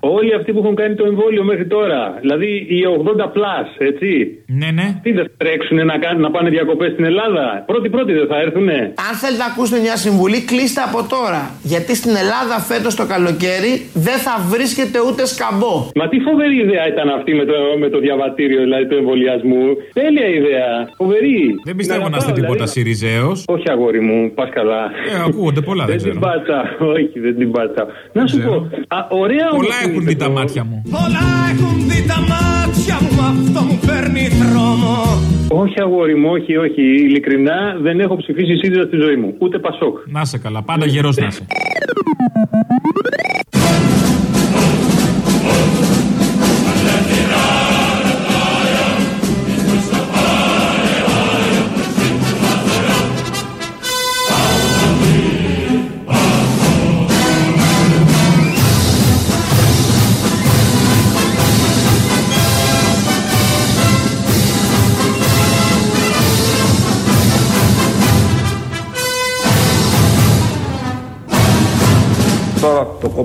Όλοι αυτοί που έχουν κάνει το εμβόλιο μέχρι τώρα, δηλαδή οι 80 plus, έτσι. Ναι, ναι. Τι δεν θα τρέξουν να, κάνουν, να πάνε διακοπές στην Ελλάδα; Πρώτοι-πρώτοι δεν θα έρθουνε. Αν θέλετε να ακούσετε μια συμβουλή, κλείστε από τώρα. Γιατί στην Ελλάδα φέτος το καλοκαίρι δεν θα βρίσκεται ούτε σκαμπό. Μα τι φοβερή ιδέα ήταν αυτή με το, με το διαβατήριο δηλαδή του εμβολιασμού. Τέλεια ιδέα. Φοβερή. Δεν πιστεύω να είστε αγαπάω, τίποτα δηλαδή. Σιριζέος. Όχι, αγόρι μου, πας καλά. Ε, ακούγονται πολλά, δεν Δεν την ξέρω. πάτσα. Όχι, δεν την πάτσα. Να σου πω. Α, ωραία όμως Πολλά που έχουν είναι δει τα το- μάτια μου. Πολλά έχουν δει τα μάτια μου, αυτό μου παίρνει δρόμο. Όχι, αγόρι μου, όχι, όχι. Ειλικρινά δεν έχω ψηφίσει ΣΥΡΙΖΑ στη ζωή μου. Ούτε Πασόκ. Να σε καλά, πάντα γερός να είσαι.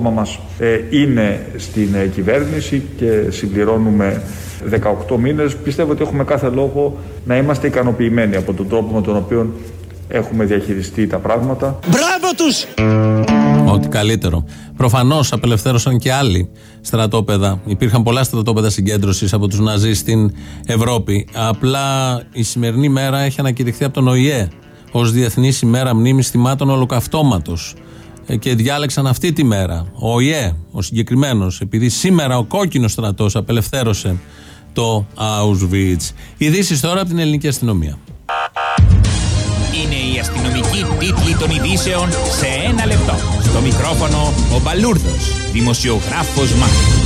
Κόμμα μας ε, είναι στην ε, κυβέρνηση και συμπληρώνουμε 18 μήνες. Πιστεύω ότι έχουμε κάθε λόγο να είμαστε ικανοποιημένοι από τον τρόπο με τον οποίο έχουμε διαχειριστεί τα πράγματα. Μπράβο τους! Ό,τι καλύτερο. Προφανώς απελευθέρωσαν και άλλοι στρατόπεδα. Υπήρχαν πολλά στρατόπεδα συγκέντρωσης από τους Ναζί στην Ευρώπη. Απλά η σημερινή μέρα έχει ανακηρυχθεί από τον ΟΗΕ ως Διεθνής ημέρα μνήμης θυμάτων Ολοκαυτώματος. Ε, και διάλεξαν αυτή τη μέρα. Ο ΙΕ, ο συγκεκριμένος, επειδή σήμερα ο κόκκινος στρατός απελευθέρωσε το Auschwitz. Ειδήσεις τώρα από την ελληνική αστυνομία. Είναι η αστυνομική τίτλη των ειδήσεων σε ένα λεπτό. Στο μικρόφωνο ο Μπαλούρδος, δημοσιογράφος Μάρκος.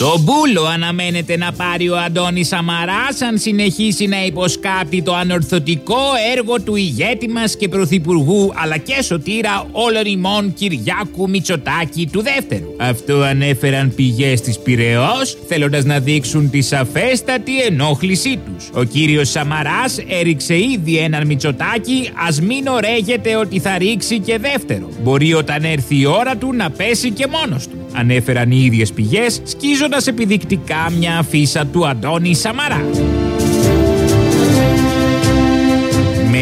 Το μπούλο αναμένεται να πάρει ο Αντώνης Σαμαράς αν συνεχίσει να υποσκάπτει το ανορθωτικό έργο του ηγέτη μας και πρωθυπουργού αλλά και σωτήρα όλων ημών Κυριάκου Μητσοτάκη του δεύτερου. Αυτό ανέφεραν πηγές της Πυραιός θέλοντας να δείξουν τη σαφέστατη ενόχλησή τους. Ο κύριος Σαμαράς έριξε ήδη έναν Μητσοτάκη ας μην ωραίγεται ότι θα ρίξει και δεύτερο. Μπορεί όταν έρθει η ώρα του να πέσει και μόνος του. Ανέφεραν οι ίδιες πηγές σκίζοντας επιδεικτικά μια αφίσα του Αντώνη Σαμαρά.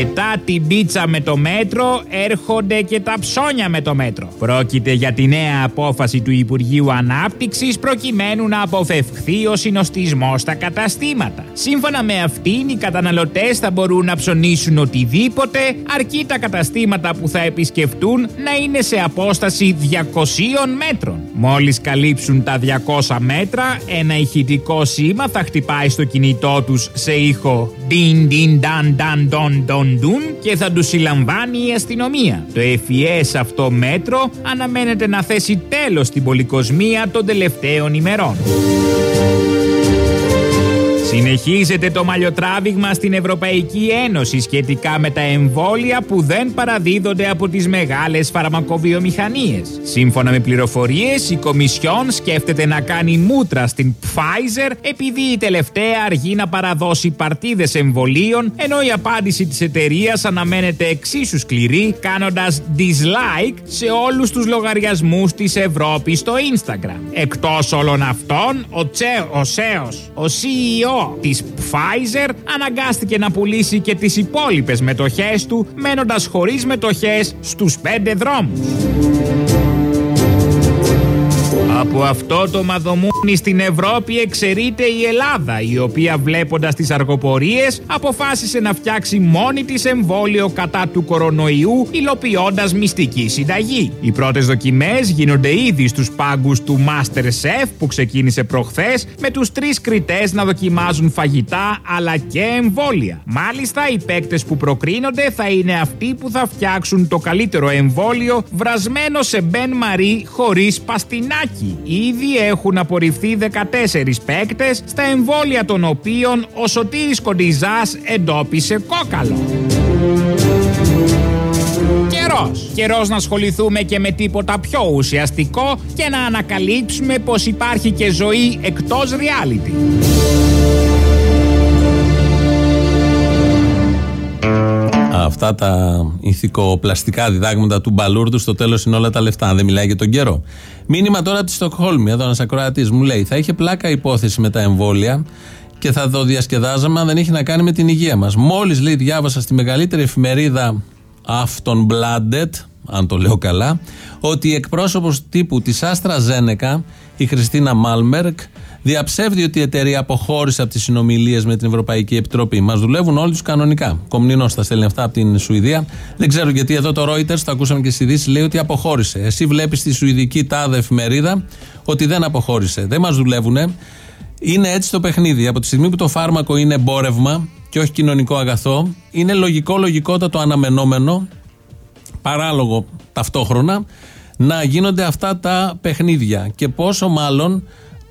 Μετά την πίτσα με το μέτρο έρχονται και τα ψώνια με το μέτρο. Πρόκειται για τη νέα απόφαση του Υπουργείου Ανάπτυξης προκειμένου να αποφευχθεί ο συνοστισμός στα καταστήματα. Σύμφωνα με αυτήν οι καταναλωτές θα μπορούν να ψωνίσουν οτιδήποτε αρκεί τα καταστήματα που θα επισκεφτούν να είναι σε απόσταση 200 μέτρων. Μόλις καλύψουν τα 200 μέτρα ένα ηχητικό σήμα θα χτυπάει στο κινητό τους σε ήχο «Din din dan dan don don και θα τους συλλαμβάνει η αστυνομία. Το FES αυτό μέτρο αναμένεται να θέσει τέλος στην πολυκοσμία των τελευταίων ημερών. Συνεχίζεται το μαλλιοτράβηγμα στην Ευρωπαϊκή Ένωση σχετικά με τα εμβόλια που δεν παραδίδονται από τις μεγάλες φαρμακοβιομηχανίες. Σύμφωνα με πληροφορίες, η Κομισιόν σκέφτεται να κάνει μούτρα στην Pfizer επειδή η τελευταία αργεί να παραδώσει παρτίδες εμβολίων, ενώ η απάντηση της εταιρείας αναμένεται εξίσου σκληρή, κάνοντας dislike σε όλους τους λογαριασμούς της Ευρώπης στο Instagram. Εκτός όλων αυτών, ο Τσέο, ο Σέος, ο CEO της Pfizer αναγκάστηκε να πουλήσει και τις υπόλοιπες μετοχές του μένοντας χωρίς μετοχές στους πέντε δρόμους. Από αυτό το μαδομούνι στην Ευρώπη εξαιρείται η Ελλάδα, η οποία βλέποντας τις αργοπορίες αποφάσισε να φτιάξει μόνη της εμβόλιο κατά του κορονοϊού, υλοποιώντας μυστική συνταγή. Οι πρώτες δοκιμές γίνονται ήδη στους πάγκους του Masterchef που ξεκίνησε προχθές, με τους τρεις κριτές να δοκιμάζουν φαγητά αλλά και εμβόλια. Μάλιστα, οι παίκτες που προκρίνονται θα είναι αυτοί που θα φτιάξουν το καλύτερο εμβόλιο βρασμένο σε Μπεν Μαρί χωρίς παστινάκι. Ήδη έχουν απορριφθεί 14 παίκτες στα εμβόλια των οποίων ο Σωτήρης Κοντιζάς εντόπισε κόκαλο. Καιρός. Καιρός να ασχοληθούμε και με τίποτα πιο ουσιαστικό και να ανακαλύψουμε πως υπάρχει και ζωή εκτός reality. Αυτά τα ηθικοπλαστικά διδάγματα του Μπαλούρδου στο τέλος είναι όλα τα λεφτά. Αν δεν μιλάει για τον καιρό. Μήνυμα τώρα από τη Στοκχόλμη. Εδώ ένας ακροατής μου λέει: Θα είχε πλάκα υπόθεση με τα εμβόλια και θα το διασκεδάζαμε αν δεν είχε να κάνει με την υγεία μας. Μόλις λέει, διάβασα στη μεγαλύτερη εφημερίδα Aftonbladet, αν το λέω καλά, ότι η εκπρόσωπος τύπου της Άστρα Ζένεκα, η Χριστίνα Μάλμερκ, διαψεύδει ότι η εταιρεία αποχώρησε από τις συνομιλίες με την Ευρωπαϊκή Επιτροπή. Μας δουλεύουν όλοι τους κανονικά. Κομνηνός τα στέλνει αυτά από την Σουηδία. Δεν ξέρω γιατί εδώ το Reuters, το ακούσαμε και στις ειδήσεις, λέει ότι αποχώρησε. Εσύ βλέπεις στη Σουηδική τάδε εφημερίδα ότι δεν αποχώρησε. Δεν μας δουλεύουν. Είναι έτσι το παιχνίδι. Από τη στιγμή που το φάρμακο είναι εμπόρευμα και όχι κοινωνικό αγαθό, είναι λογικό, λογικότατο, αναμενόμενο, παράλογο ταυτόχρονα, να γίνονται αυτά τα παιχνίδια. Και πόσο μάλλον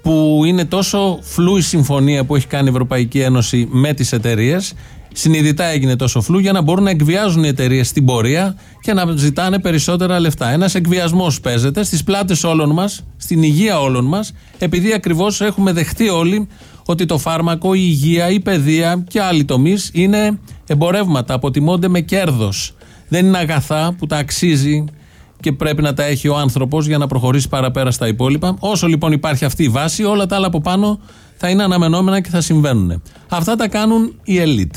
που είναι τόσο φλού η συμφωνία που έχει κάνει η Ευρωπαϊκή Ένωση με τις εταιρείες. Συνειδητά έγινε τόσο φλού για να μπορούν να εκβιάζουν οι εταιρείες στην πορεία και να ζητάνε περισσότερα λεφτά. Ένας εκβιασμός παίζεται στις πλάτες όλων μας, στην υγεία όλων μας, επειδή ακριβώς έχουμε δεχτεί όλοι ότι το φάρμακο, η υγεία, η παιδεία και άλλοι τομείς είναι εμπορεύματα, αποτιμώνται με κέρδος. Δεν είναι αγαθά που τα αξίζει και πρέπει να τα έχει ο άνθρωπος για να προχωρήσει παραπέρα στα υπόλοιπα. Όσο λοιπόν υπάρχει αυτή η βάση, όλα τα άλλα από πάνω θα είναι αναμενόμενα και θα συμβαίνουν. Αυτά τα κάνουν οι ελίτ.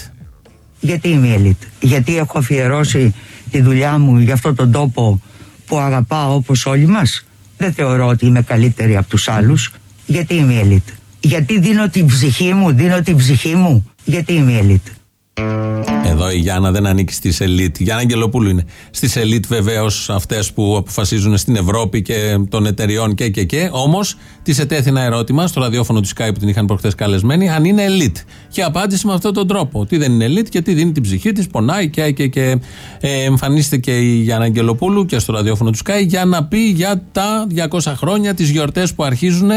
Γιατί είμαι η ελίτ, Γιατί έχω αφιερώσει τη δουλειά μου για αυτόν τον τόπο που αγαπάω όπως όλοι μας; Δεν θεωρώ ότι είμαι καλύτερη από τους άλλους. Γιατί είμαι η ελίτ; Γιατί δίνω την ψυχή μου, δίνω την ψυχή μου. Γιατί είμαι η ελίτ; Εδώ η Γιάννα δεν ανήκει στις ελίτ. Η Γιάννα Αγγελοπούλου είναι. Στις ελίτ βεβαίως αυτές που αποφασίζουν στην Ευρώπη και των εταιριών και και και. Όμως τη ετέθη ένα ερώτημα στο ραδιόφωνο του Sky που την είχαν προχθές καλεσμένη, αν είναι ελίτ. Και απάντησε με αυτόν τον τρόπο. Τι δεν είναι ελίτ και τι δίνει την ψυχή της, πονάει και και και. Ε, εμφανίστηκε η Γιάννα Αγγελοπούλου και στο ραδιόφωνο του Sky για να πει για τα 200 χρόνια, τις γιορτές που αρχίζουν.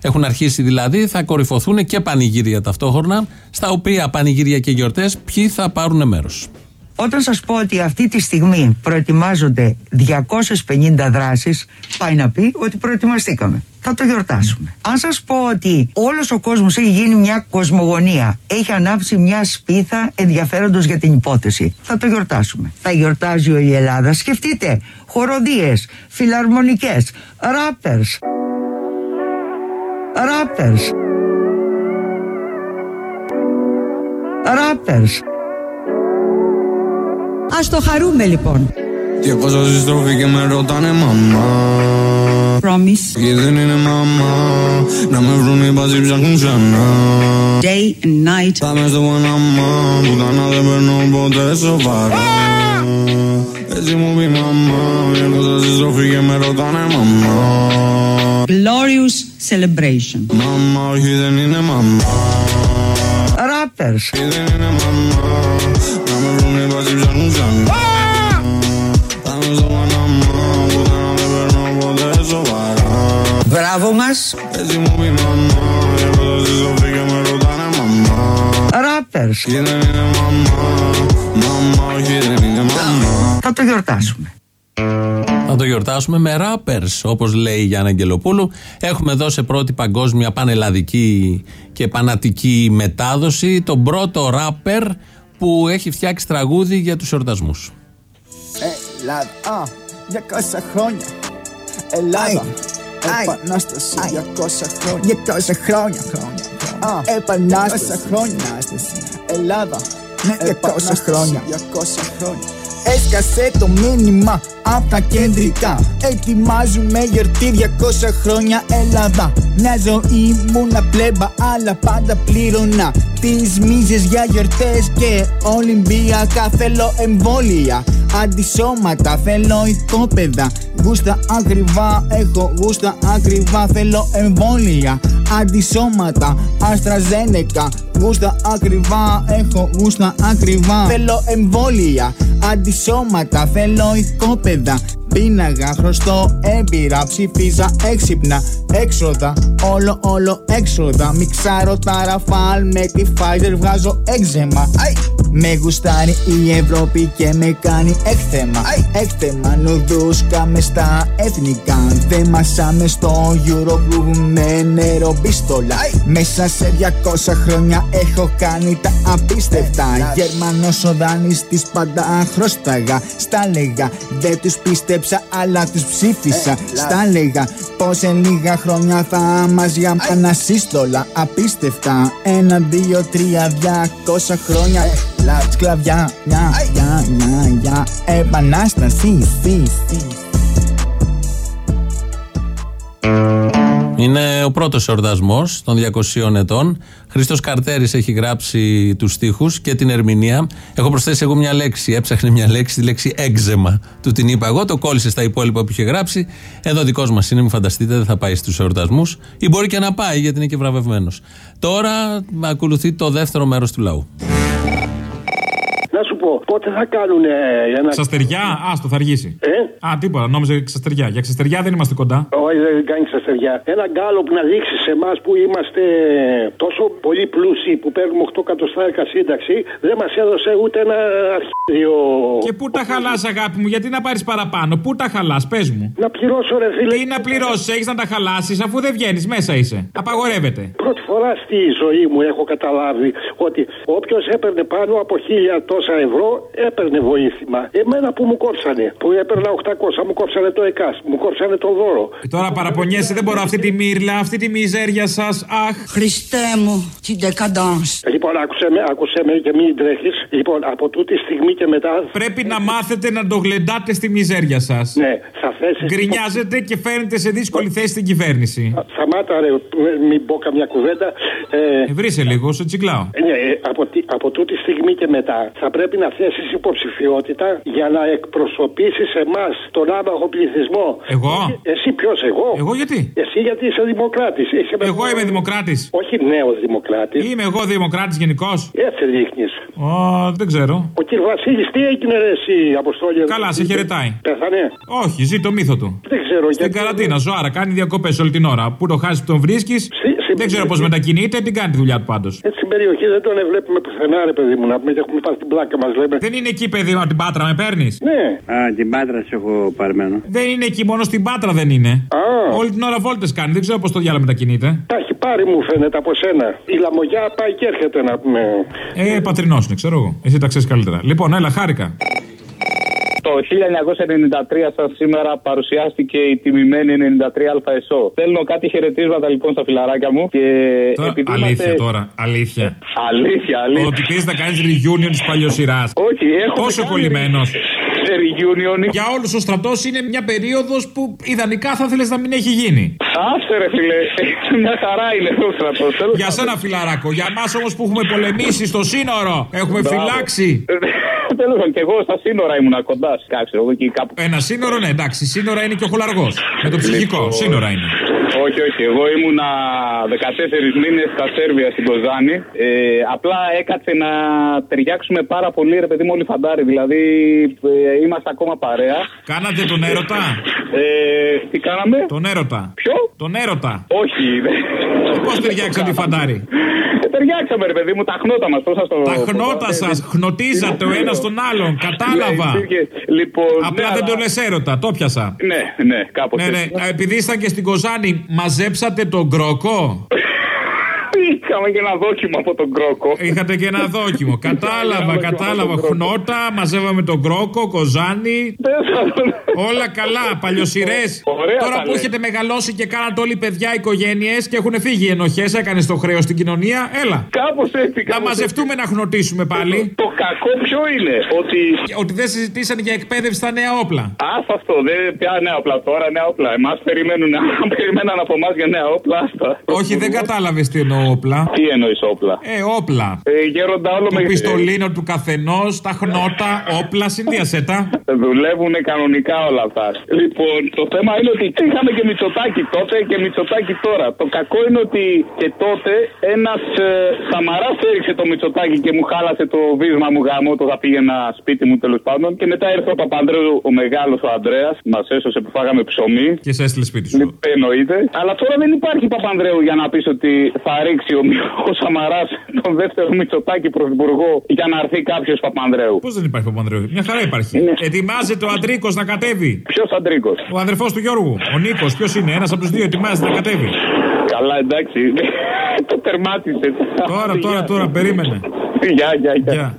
Έχουν αρχίσει δηλαδή, θα κορυφωθούν και πανηγύρια ταυτόχρονα, στα οποία πανηγύρια και γιορτές ποιοι θα πάρουν μέρος. Όταν σας πω ότι αυτή τη στιγμή προετοιμάζονται 250 δράσεις, πάει να πει ότι προετοιμαστήκαμε. Θα το γιορτάσουμε. Αν σας πω ότι όλος ο κόσμος έχει γίνει μια κοσμογονία, έχει ανάψει μια σπίθα ενδιαφέροντος για την υπόθεση, θα το γιορτάσουμε. Θα γιορτάζει η Ελλάδα. Σκεφτείτε, χοροδίες, φιλαρμονικές, rappers. Rappers. Rappers. Ας το χαρούμε λοιπόν. Διακόσα στη στροφή και με ρωτάνε μαμά Promise. Και δεν είναι μαμά Να με βρουν οι μπαζί ψάχνουν ξανά Day and night. Πάμε στο Παναμά Που κανένα δεν παίρνω ποτέ σοβαρά Έτσι μου πει μαμά Διακόσα στη στροφή και με ρωτάνε μαμά Glorious celebration. Μαμά όχι δεν είναι μαμά Rappers. Και δεν είναι μαμά Να με βρουν οι μπαζί ψάχνουν ξανά Πάμε στο Παναμά Που κανένα δεν παίρνω ποτέ σοβαρά Μπράβο μας. Έτσι μου πει μαμά Διακόσα στη στροφή και με ρωτάνε μαμά Rappers. Και δεν είναι μαμά Μαμά όχι δεν είναι μαμά Θα το γιορτάσουμε. Θα το γιορτάσουμε με rappers, όπως λέει η Γιάννα Αγγελοπούλου. Έχουμε εδώ σε πρώτη παγκόσμια πανελλαδική και πανατική μετάδοση τον πρώτο rapper που έχει φτιάξει τραγούδι για τους εορτασμούς. Ελλάδα, α, 200 χρόνια. Ελλάδα, επανάσταση, 200 χρόνια. 200 χρόνια, χρόνια. Α, επανάσταση, χρόνια. Ελλάδα, ναι, 200 χρόνια. 200 χρόνια. Έσκασε το μήνυμα από τα κεντρικά. Ετοιμάζουμε γιορτή 200 χρόνια Ελλάδα. Μια ζωή μου να πλέμπα αλλά πάντα πλήρωνα Τις μίζες για γιορτές και Ολυμπιακά Θέλω εμβόλια. Αντισώματα θέλω οικόπεδα. Γούστα ακριβά έχω γούστα ακριβά Θέλω εμβόλια. Αντισώματα Αστραζένεκα. Γούστα ακριβά έχω γούστα ακριβά. Θέλω εμβόλια. Αντισώματα θέλω οικόπεδα Πίναγα χρωστό έμπειρα Ψηφίζα έξυπνα έξοδα Όλο όλο έξοδα. Μιξάρω τα ραφάλ με τη Pfizer βγάζω έξεμα. Με γουστάρει η Ευρώπη και με κάνει έκθεμα. Έκθεμα νουδούς κάμε στα εθνικά. Δεν μασάμε στο Eurogroup με νερό πίστολα Μέσα σε 200 χρόνια έχω κάνει τα απίστευτα. Γερμανός ο δανειστής πάντα χρωστάγα Στα λέγα δεν τους πίστεψα αλλά τους ψήφισα. Στα λέγα πως σε λίγα χρόνια θα μας για ανασύστολα Απίστευτα Ένα, δύο, τρία, διακόσα χρόνια. Σκλαβιά, μια, για, για, για Επανάσταση, σι, σι Είναι ο πρώτος εορτασμός των 200 ετών. Χρήστος Καρτέρης έχει γράψει τους στίχους και την ερμηνεία. Έχω προσθέσει εγώ μια λέξη. Έψαχνε μια λέξη, τη λέξη έξεμα. Του την είπα εγώ, το κόλλησε στα υπόλοιπα που είχε γράψει. Εδώ δικός μας είναι, μην φανταστείτε, δεν θα πάει στους εορτασμούς. Ή μπορεί και να πάει, γιατί είναι και βραβευμένος. Τώρα ακολουθεί το δεύτερο μέρος του λαού. Να σου πω, πότε θα κάνουν ένα. Ξαστεριά, άστο, θα αργήσει. Ε; Α, τίποτα, νόμιζα ξαστεριά. Για ξαστεριά δεν είμαστε κοντά. Όχι, δεν κάνει ξαστεριά. Ένα γκάλωπ να δείξει σε εμάς που είμαστε τόσο πολύ πλούσιοι που παίρνουμε 8 εκατοστάρικα σύνταξη, δεν μας έδωσε ούτε ένα αρχίδιο. Και πού τα χαλάς, αγάπη μου, γιατί να πάρεις παραπάνω, πού τα χαλάς, πες μου. Να πληρώσω, ρε φίλε. Τι να πληρώσεις, έχεις να τα χαλάσεις; Αφού δεν βγαίνεις, μέσα είσαι. Απαγορεύεται. Πρώτη φορά στη ζωή μου έχω καταλάβει ότι όποιος έπαιρνε πάνω από χίλια τόσα ευρώ έπαιρνε βοήθημα. Εμένα που μου κόψανε, που έπαιρνα 800, μου κόψανε το ΕΚΑΣ, μου κόψανε το δώρο. Και τώρα παραπονιέσαι, δεν μπορώ αυτή τη μύρλα, αυτή τη μιζέρια σας. Αχ. Χριστέ μου, την decadence. Λοιπόν, άκουσε με, άκουσε με και μην τρέχεις. Λοιπόν, από τούτη στιγμή και μετά. Πρέπει να μάθετε να το γλεντάτε στη μιζέρια σας. Ναι, θα θέση. Γκρινιάζετε και φέρνετε σε δύσκολη θέση την κυβέρνηση. Σταμάτα, ρε, μην πω καμιά κουβέντα. Ε, Βρίσκε λίγο, σε τσιγκλάω. ναι, ε, από, τι- από τούτη στιγμή και μετά θα πρέπει να θέσεις υποψηφιότητα για να εκπροσωπήσεις εμάς τον άμαχο πληθυσμό. Εγώ; Εσύ ποιος, εγώ; Εγώ γιατί; Εσύ γιατί είσαι δημοκράτης. Εγώ είμαι δημοκράτης. Όχι νέος δημοκράτης. Είμαι εγώ δημοκράτης γενικώς. Έτσι δείχνει. Ω, δεν ξέρω. Ο κ. Βασίλης, τι έγινε, ρε, εσύ, Αποστόλη; Καλά, σε χαιρετάει. Πέθανε; Όχι, ζει το μύθο του. Δεν ξέρω Στην καραντίνα, ζωάρα, κάνει διακοπές όλη την ώρα. Πού το χάσεις που τον βρίσκεις. Δεν ξέρω πώς μετακινείται, την κάνει τη δουλειά του πάντως. Έτσι στην περιοχή δεν τον βλέπουμε πουθενά, ρε παιδί μου, να πούμε και έχουμε πάρει την πλάκα μας, λέμε. Δεν είναι εκεί, παιδί μου, από την πάτρα, με παίρνεις; Ναι. Α, την πάτρα σε έχω παρμένο. Δεν είναι εκεί, μόνο στην πάτρα δεν είναι. Όλη την ώρα βόλτες κάνει, δεν ξέρω πώς το διάλογο μετακινείται. Τα έχει πάρει, μου φαίνεται από σένα. Η λαμογιά πάει και έρχεται να πούμε. Ε, πατρινός είναι, ξέρω εγώ. Εσύ τα ξέρεις καλύτερα. Λοιπόν, έλα, χάρηκα. Το 1993 σαν σήμερα παρουσιάστηκε η τιμημένη 93 ΑΕΣΟ. Θέλω κάτι χαιρετίσματα λοιπόν στα φιλαράκια μου και Τώρα, επειδή αλήθεια είμαστε- τώρα, αλήθεια. Αλήθεια, αλήθεια. Ότι πει να κάνει reunion της παλιοσυράς. Όχι, έχω Πόσο κάνει κολλημένος. reunion. Για όλους ο στρατός είναι μια περίοδος που ιδανικά θα ήθελε να μην έχει γίνει. Άσε ρε φίλε, μια χαρά είναι ο στρατός. Τέλος Για πάντων. σένα φιλαράκο, για εμάς όμως που έχουμε πολεμήσει στο σύνορο, έχουμε Μπράβο. φυλάξει. Τέλος πάντων, και εγώ στα σύνορα ήμουνα κοντά. Κάτσε, εγώ εκεί κάπου. Ένα σύνορο, ναι, εντάξει, σύνορα είναι και ο χολαργός. Με το ψυχικό, Λοιπόν. σύνορα είναι. Όχι, όχι. Εγώ ήμουνα 14 μήνες στα Σέρβια στην Κοζάνη. Ε, απλά έκατσε να ταιριάξουμε πάρα πολύ, ρε παιδί μου, όλοι φαντάρι. Δηλαδή, ε, είμαστε ακόμα παρέα. Κάνατε τον έρωτα; Ε, τι κάναμε; Τον έρωτα. Ποιο; Τον έρωτα. Όχι. Πώς ταιριάξατε τη φαντάρι. Ε, ταιριάξαμε, ρε παιδί μου, τα χνότα μας. Πώς σας το Τα χνότα σας χνοτίζατε ο ένας τον άλλον. Κατάλαβα. Ναι, υπήρχε- Λοιπόν, Απλά ναι, δεν αλλά- το λες έρωτα, το πιασα. Ναι, ναι, κάπως Ναι, ναι. έτσι. Α, Επειδή ήσταν και στην Κοζάνη, μαζέψατε τον κρόκο. Είχαμε και ένα δόκιμο από τον κρόκο. Είχατε και ένα δόκιμο. κατάλαβα, κατάλαβα. Χνότα, μαζεύαμε τον κρόκο, Κοζάνη. Όλα καλά, παλιοσυρές. Ωραία Τώρα τα που λέει. έχετε μεγαλώσει και κάνατε όλοι παιδιά, οικογένειες και έχουν φύγει οι ενοχές, έκανες το χρέος στην κοινωνία, έλα. Κάπως έτσι. Να μαζευτούμε να χνοτήσουμε πάλι. Το κακό ποιο είναι, ότι. Ότι δεν συζητήσαν για εκπαίδευση στα νέα όπλα. Άστα αυτό, δεν πια νέα όπλα τώρα, νέα όπλα. Εμάς περιμένουν, αν περιμέναν από εμάς για νέα όπλα, άστα. Όχι, δεν κατάλαβες τι εννοώ όπλα. Τι εννοείς όπλα; Ε, όπλα. Ε, γέροντα όλο Το με πιστολίνο του καθενός, τα χνότα, όπλα, συνδύασέ τα. Δουλεύουν κανονικά όλα αυτά. Λοιπόν, το θέμα είναι ότι είχαμε και Μητσοτάκι τότε και Μητσοτάκι τώρα. Το κακό είναι ότι και τότε ένας ε, Σαμαράς έριξε το Μητσοτάκι και μου χάλασε το βίσμα μου γάμο. Το θα πήγαινα σπίτι μου τέλος πάντων. Και μετά ήρθε ο Παπανδρέου, ο μεγάλος ο Ανδρέας. Μας έσωσε που φάγαμε ψωμί. Και σε έστειλε σπίτι σου. Λοιπόν, Εννοείται. Αλλά τώρα δεν υπάρχει Παπανδρέου για να πεις ότι θα ρίξει ο, ο Σαμαράς τον δεύτερο Μητσοτάκι πρωθυπουργό για να έρθει κάποιος Παπανδρέου. Πώς δεν υπάρχει Παπανδρέου, μια χαρά υπάρχει. Ετοιμάζεται ο Αντρίκος να κατέβει. Ποιος Αντρίκος; Ο αδερφός του Γιώργου. Ο Νίκος, ποιος είναι, ένας από τους δύο ετοιμάζεται να κατέβει. Καλά, εντάξει. το τερμάτισες. Τώρα, τώρα, τώρα, περίμενε. Γεια, γεια, γεια.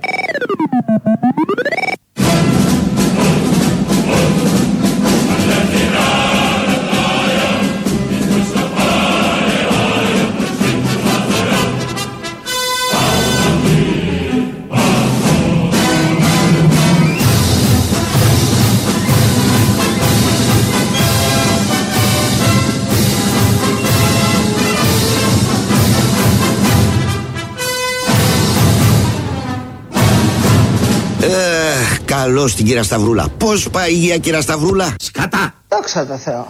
Εχ, καλώ την κυρία Σταυρούλα. Πώς πάει η υγεία, κυρία Σταυρούλα; Σκατά. Δόξα τω Θεώ.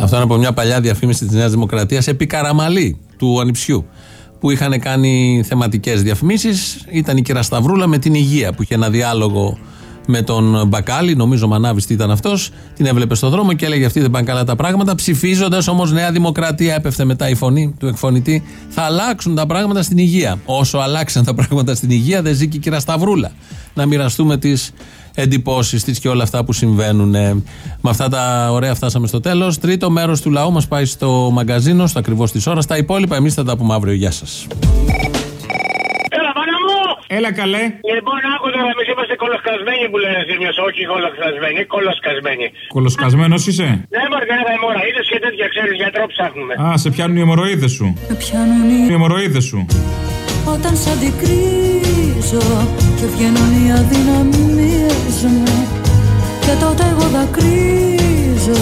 Αυτό είναι από μια παλιά διαφήμιση της Νέας Δημοκρατίας επί Καραμαλή του Ανιψιού. Που είχαν κάνει θεματικές διαφημίσεις. Ήταν η κυρία Σταυρούλα με την υγεία που είχε ένα διάλογο με τον Μπακάλι, νομίζω Μανάβης τι ήταν αυτός. Την έβλεπε στον δρόμο και έλεγε Αυτή δεν πάνε καλά τα πράγματα. Ψηφίζοντας όμως Νέα Δημοκρατία, έπεφτε μετά η φωνή του εκφωνητή, θα αλλάξουν τα πράγματα στην υγεία. Όσο αλλάξαν τα πράγματα στην υγεία, δεν ζει και η κυρία Σταυρούλα. Να μοιραστούμε τις εντυπώσεις της και όλα αυτά που συμβαίνουν. Ε, Με αυτά τα ωραία φτάσαμε στο τέλος. Τρίτο μέρος του λαού μας πάει στο μαγκαζίνο, στο ακριβώς της ώρας. Στα υπόλοιπα, εμείς θα τα πούμε αύριο. Γεια σας. Έλα, μάνα μου! Έλα καλέ. Λοιπόν, άκου τώρα, εμεί είμαστε κολοσκασμένοι που λένε ζήμιε. Όχι κολοσκασμένοι, κολοσκασμένοι. Κολοσκασμένος είσαι; Ναι, Μαργαρέτα, αιμορροίδε και τέτοια ξέρεις, γιατρό ψάχνουμε. Α, σε πιάνουν οι αιμορροίδε σου. Με πιάνουν οι Οι αιμορροίδε σου. όταν σ' αντικρίζω και βγαίνουν οι αδυναμίες μου και τότε εγώ δακρύζω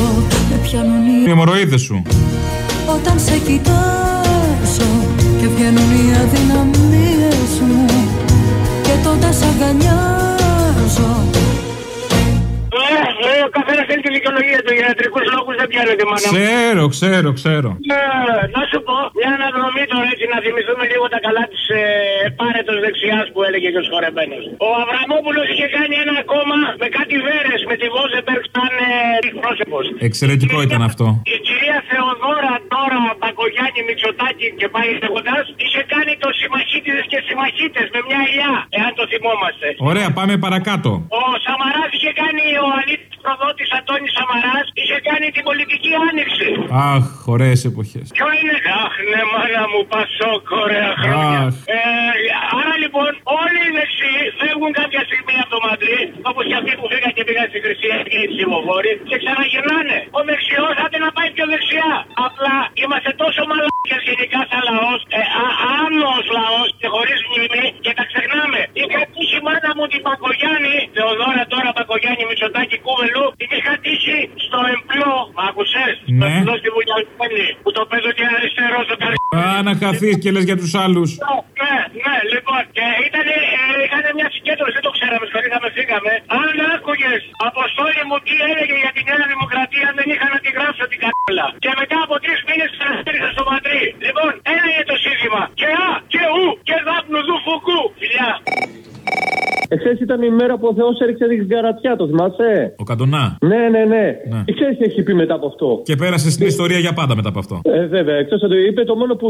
αιμορροίδες σου. Όταν σε κοιτάζω και βγαίνουν οι αδυναμίες μου και τότε σ' αγκαλιάζω Ε, ο καθένας θέλει τη δικαιολογία του. Για ιατρικούς λόγους δεν πιάνεται, μάνα μου. Ξέρω, ξέρω, ξέρω. Ε, να σου πω, μια αναδρομή τώρα έτσι να θυμηθούμε λίγο τα καλά της ε, πάρετος δεξιάς που έλεγε και ο Σχορεμένος. Ο Αβραμόπουλος είχε κάνει ένα κόμμα με κάτι βέρες με τη Βόζεμπεργκ σαν ε, πρόσωπο. Εξαιρετικό ήταν αυτό. Η κυρία Θεοδόρα τώρα Μπακογιάννη Μητσοτάκη και πάει λέγοντας είχε κάνει το συμμαχίτιδες και συμμαχίτες με μια ηλιά, εάν το θυμόμαστε. Ωραία, πάμε παρακάτω. Ο Σαμαράς είχε κάνει, ο αλήτη προδότης Αντώνης Σαμαράς είχε κάνει την πολιτική άνοιξη. Αχ, ωραίες εποχές. Ποιο είναι, Αχ, ναι, μάνα μου, πασόκ, ωραία χρόνια. Αχ. Ε, άρα λοιπόν, όλοι οι δεξιοί φεύγουν κάποια στιγμή από το Μαντρί, όπως και αυτοί που φύγαν και πήγαν στη Χρυσή Αυγή οι ψηφοφόροι, και ξαναγυρνάνε. Ο δεξιός άντε να πάει πιο δεξιά. Απλά είμαστε τόσο μαλάκιας γενικά σαν λαός, ε, άλλο λαός και χωρίς μνήμη και τα ξεχνάμε. Είχα τύχει μάνα μου την Πακογιάννη, Θεοδόρα τώρα Πακογιάννη Μητσοτάκη Κούβελου, την είχα τύχει στο εμπλό, μ' άκουσες, στο Ναι. εμπλό στη Βουλιαγμένη, που το παίζω και αριστερό στο καρδί. Α, να χαθείς και λες για τους άλλους. Ναι, ναι, λοιπόν, και ήταν, ε, είχαν μια συγκέντρωση, δεν το ξέραμε, σχολήθαμε, φύγαμε. Αν άκουγες αποστόλη μου τι έλεγε για τη Νέα Δημοκρατία, δεν είχα να τη γράψω την καρδούλα. Και μετά από τρεις μήνες ξαναστήριξα στο Μαντρί. Λοιπόν, ένα είναι το σύνθημα. Και α, και ου, και δάπνου δου φουκού. Φιλιά. Εχθές ήταν η μέρα που ο Θεός έριξε την καρατιά, το θυμάσαι; Ο Καντονά. Ναι, ναι, ναι. Ναι. Και ξέρει τι έχει πει μετά από αυτό; Και πέρασε στην ιστορία για πάντα μετά από αυτό. Ε, βέβαια, εκτός από το είπε, το μόνο που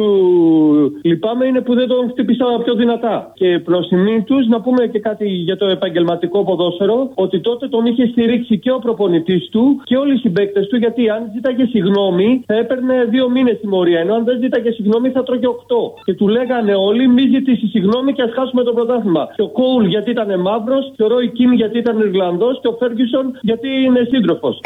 λυπάμαι είναι που δεν τον χτύπησα πιο δυνατά. Και προς τιμή τους να πούμε και κάτι για το επαγγελματικό ποδόσφαιρο, ότι τότε τον είχε στηρίξει και ο προπονητής του και όλοι οι συμπαίκτες του, γιατί αν ζήταγε συγγνώμη θα έπαιρνε δύο μήνες τιμωρία. Ενώ αν δεν ζήταγε συγγνώμη θα τρώγε οκτώ. Και του λέγανε όλοι, μη ζητήσεις συγγνώμη και ας χάσουμε το πρωτάθλημα. Και ο Κόουλ γιατί ήταν μαύρος, και ο Ρόι Κιν γιατί ήταν Ιρλανδός, και ο Φέργκισον γιατί είναι σύντροφος.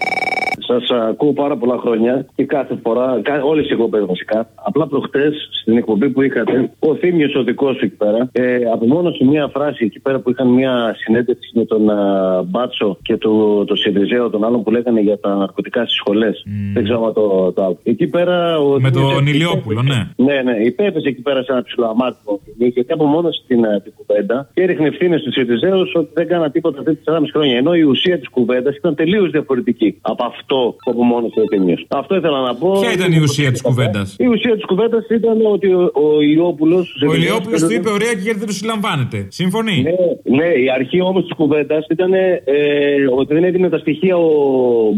you Σας ακούω πάρα πολλά χρόνια και κάθε φορά, όλες οι εκπομπές βασικά. Απλά προχτές στην εκπομπή που είχατε, ο Θήμιος ο δικός σου εκεί πέρα, ε, απομόνωσε μια φράση εκεί πέρα που είχαν μια συνέντευξη με τον α, Μπάτσο και το, το Σιριζέο, τον άλλον που λέγανε για τα ναρκωτικά στις σχολές. Δεν ξέρω αν το, το άκου. Εκεί πέρα. Ο Με Θήμιος τον έπεσε- Ηλιόπουλο, ναι. Ναι, ναι, υπέπεσε εκεί πέρα σε ένα ψηλό αμάρτημα γιατί απομόνωσε την, ε, την κουβέντα και έριχνε ευθύνες στους Ιριζέου ότι δεν κάναν τίποτα αυτέ τι 4,5 χρόνια. Ενώ η ουσία της κουβέντας ήταν τελείως διαφορετική από αυτό που απομόνωσε ο Θήμιο. Αυτό ήθελα να πω. Ποια ήταν η ουσία της κουβέντας; Η ουσία της κουβέντας ήταν ότι ο, ο Ηλιόπουλος. Ο Ηλιόπουλος του είπε ωραία και γιατί δεν τους συλλαμβάνετε. Συμφωνεί; Ναι, ναι, η αρχή όμως της κουβέντας ήταν ε, ότι δεν έδινε τα στοιχεία ο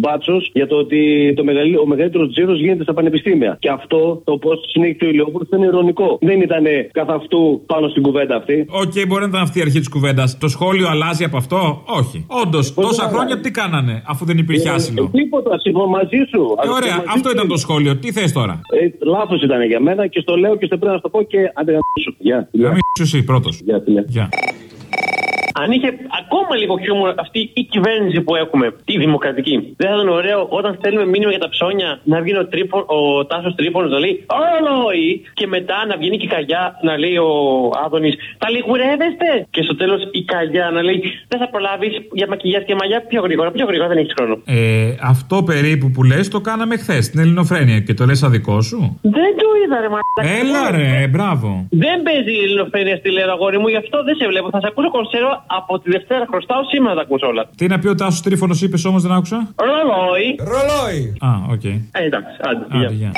μπάτσος για το ότι το μεγαλύ, ο μεγαλύτερος τζίρος γίνεται στα πανεπιστήμια. Και αυτό το πώς συνέχισε ο Ηλιόπουλο ήταν ειρωνικό. Δεν ήταν καθ' αυτού πάνω στην κουβέντα αυτή. Οκ, μπορεί να ήταν αυτή η αρχή της κουβέντας. Το σχόλιο αλλάζει από αυτό; Όχι. Όντως, τόσα χρόνια τι κάνανε, αφού δεν υπήρχε Ε, άσυλο; Τίποτα, συμφωνώ μαζί σου. Ε, ωραία, Μαζί αυτό σου. ήταν το σχόλιο. Τι θες τώρα; Ε, Λάθος ήταν για μένα και στο λέω και στο πρέπει να στο πω και αντεγαμίσου. Γεια. Να μην σου εσύ πρώτος. Γεια, φίλε. Γεια. Αν είχε ακόμα λίγο χιούμορ αυτή η κυβέρνηση που έχουμε, τη δημοκρατική, δεν θα ήταν ωραίο όταν στέλνουμε μήνυμα για τα ψώνια να βγει ο, Τρίπον, ο Τάσος Τρίπον να λέει Όλοι! Και μετά να βγαίνει και η καγιά να λέει ο Άδωνης Τα λιγουρεύεστε! Και στο τέλος η καγιά να λέει Δεν θα προλάβεις για μακιγιάζ και μαγιά πιο γρήγορα, πιο γρήγορα δεν έχεις χρόνο. Ε, αυτό περίπου που λες το κάναμε χθες στην Ελληνοφρένεια και το λες δικό σου; Δεν το είδα, ρε μαλάκα. Έλα ρε, μπράβο. Δεν παίζει η ελληνοφρένεια στη Λέρα, αγόρι μου, γι' αυτό δεν σε βλέπω. Θα σε ακούσω κονσέρβα από τη Δευτέρα χρωστάω σήμερα τα ακούσω όλα. Τι να πει ο Τάσος Τρίφωνο είπες όμως δεν άκουσα; Ρολόι. Ρολόι. Α, οκ. Ε, εντάξει, άντε, Άντε, γεια. γεια.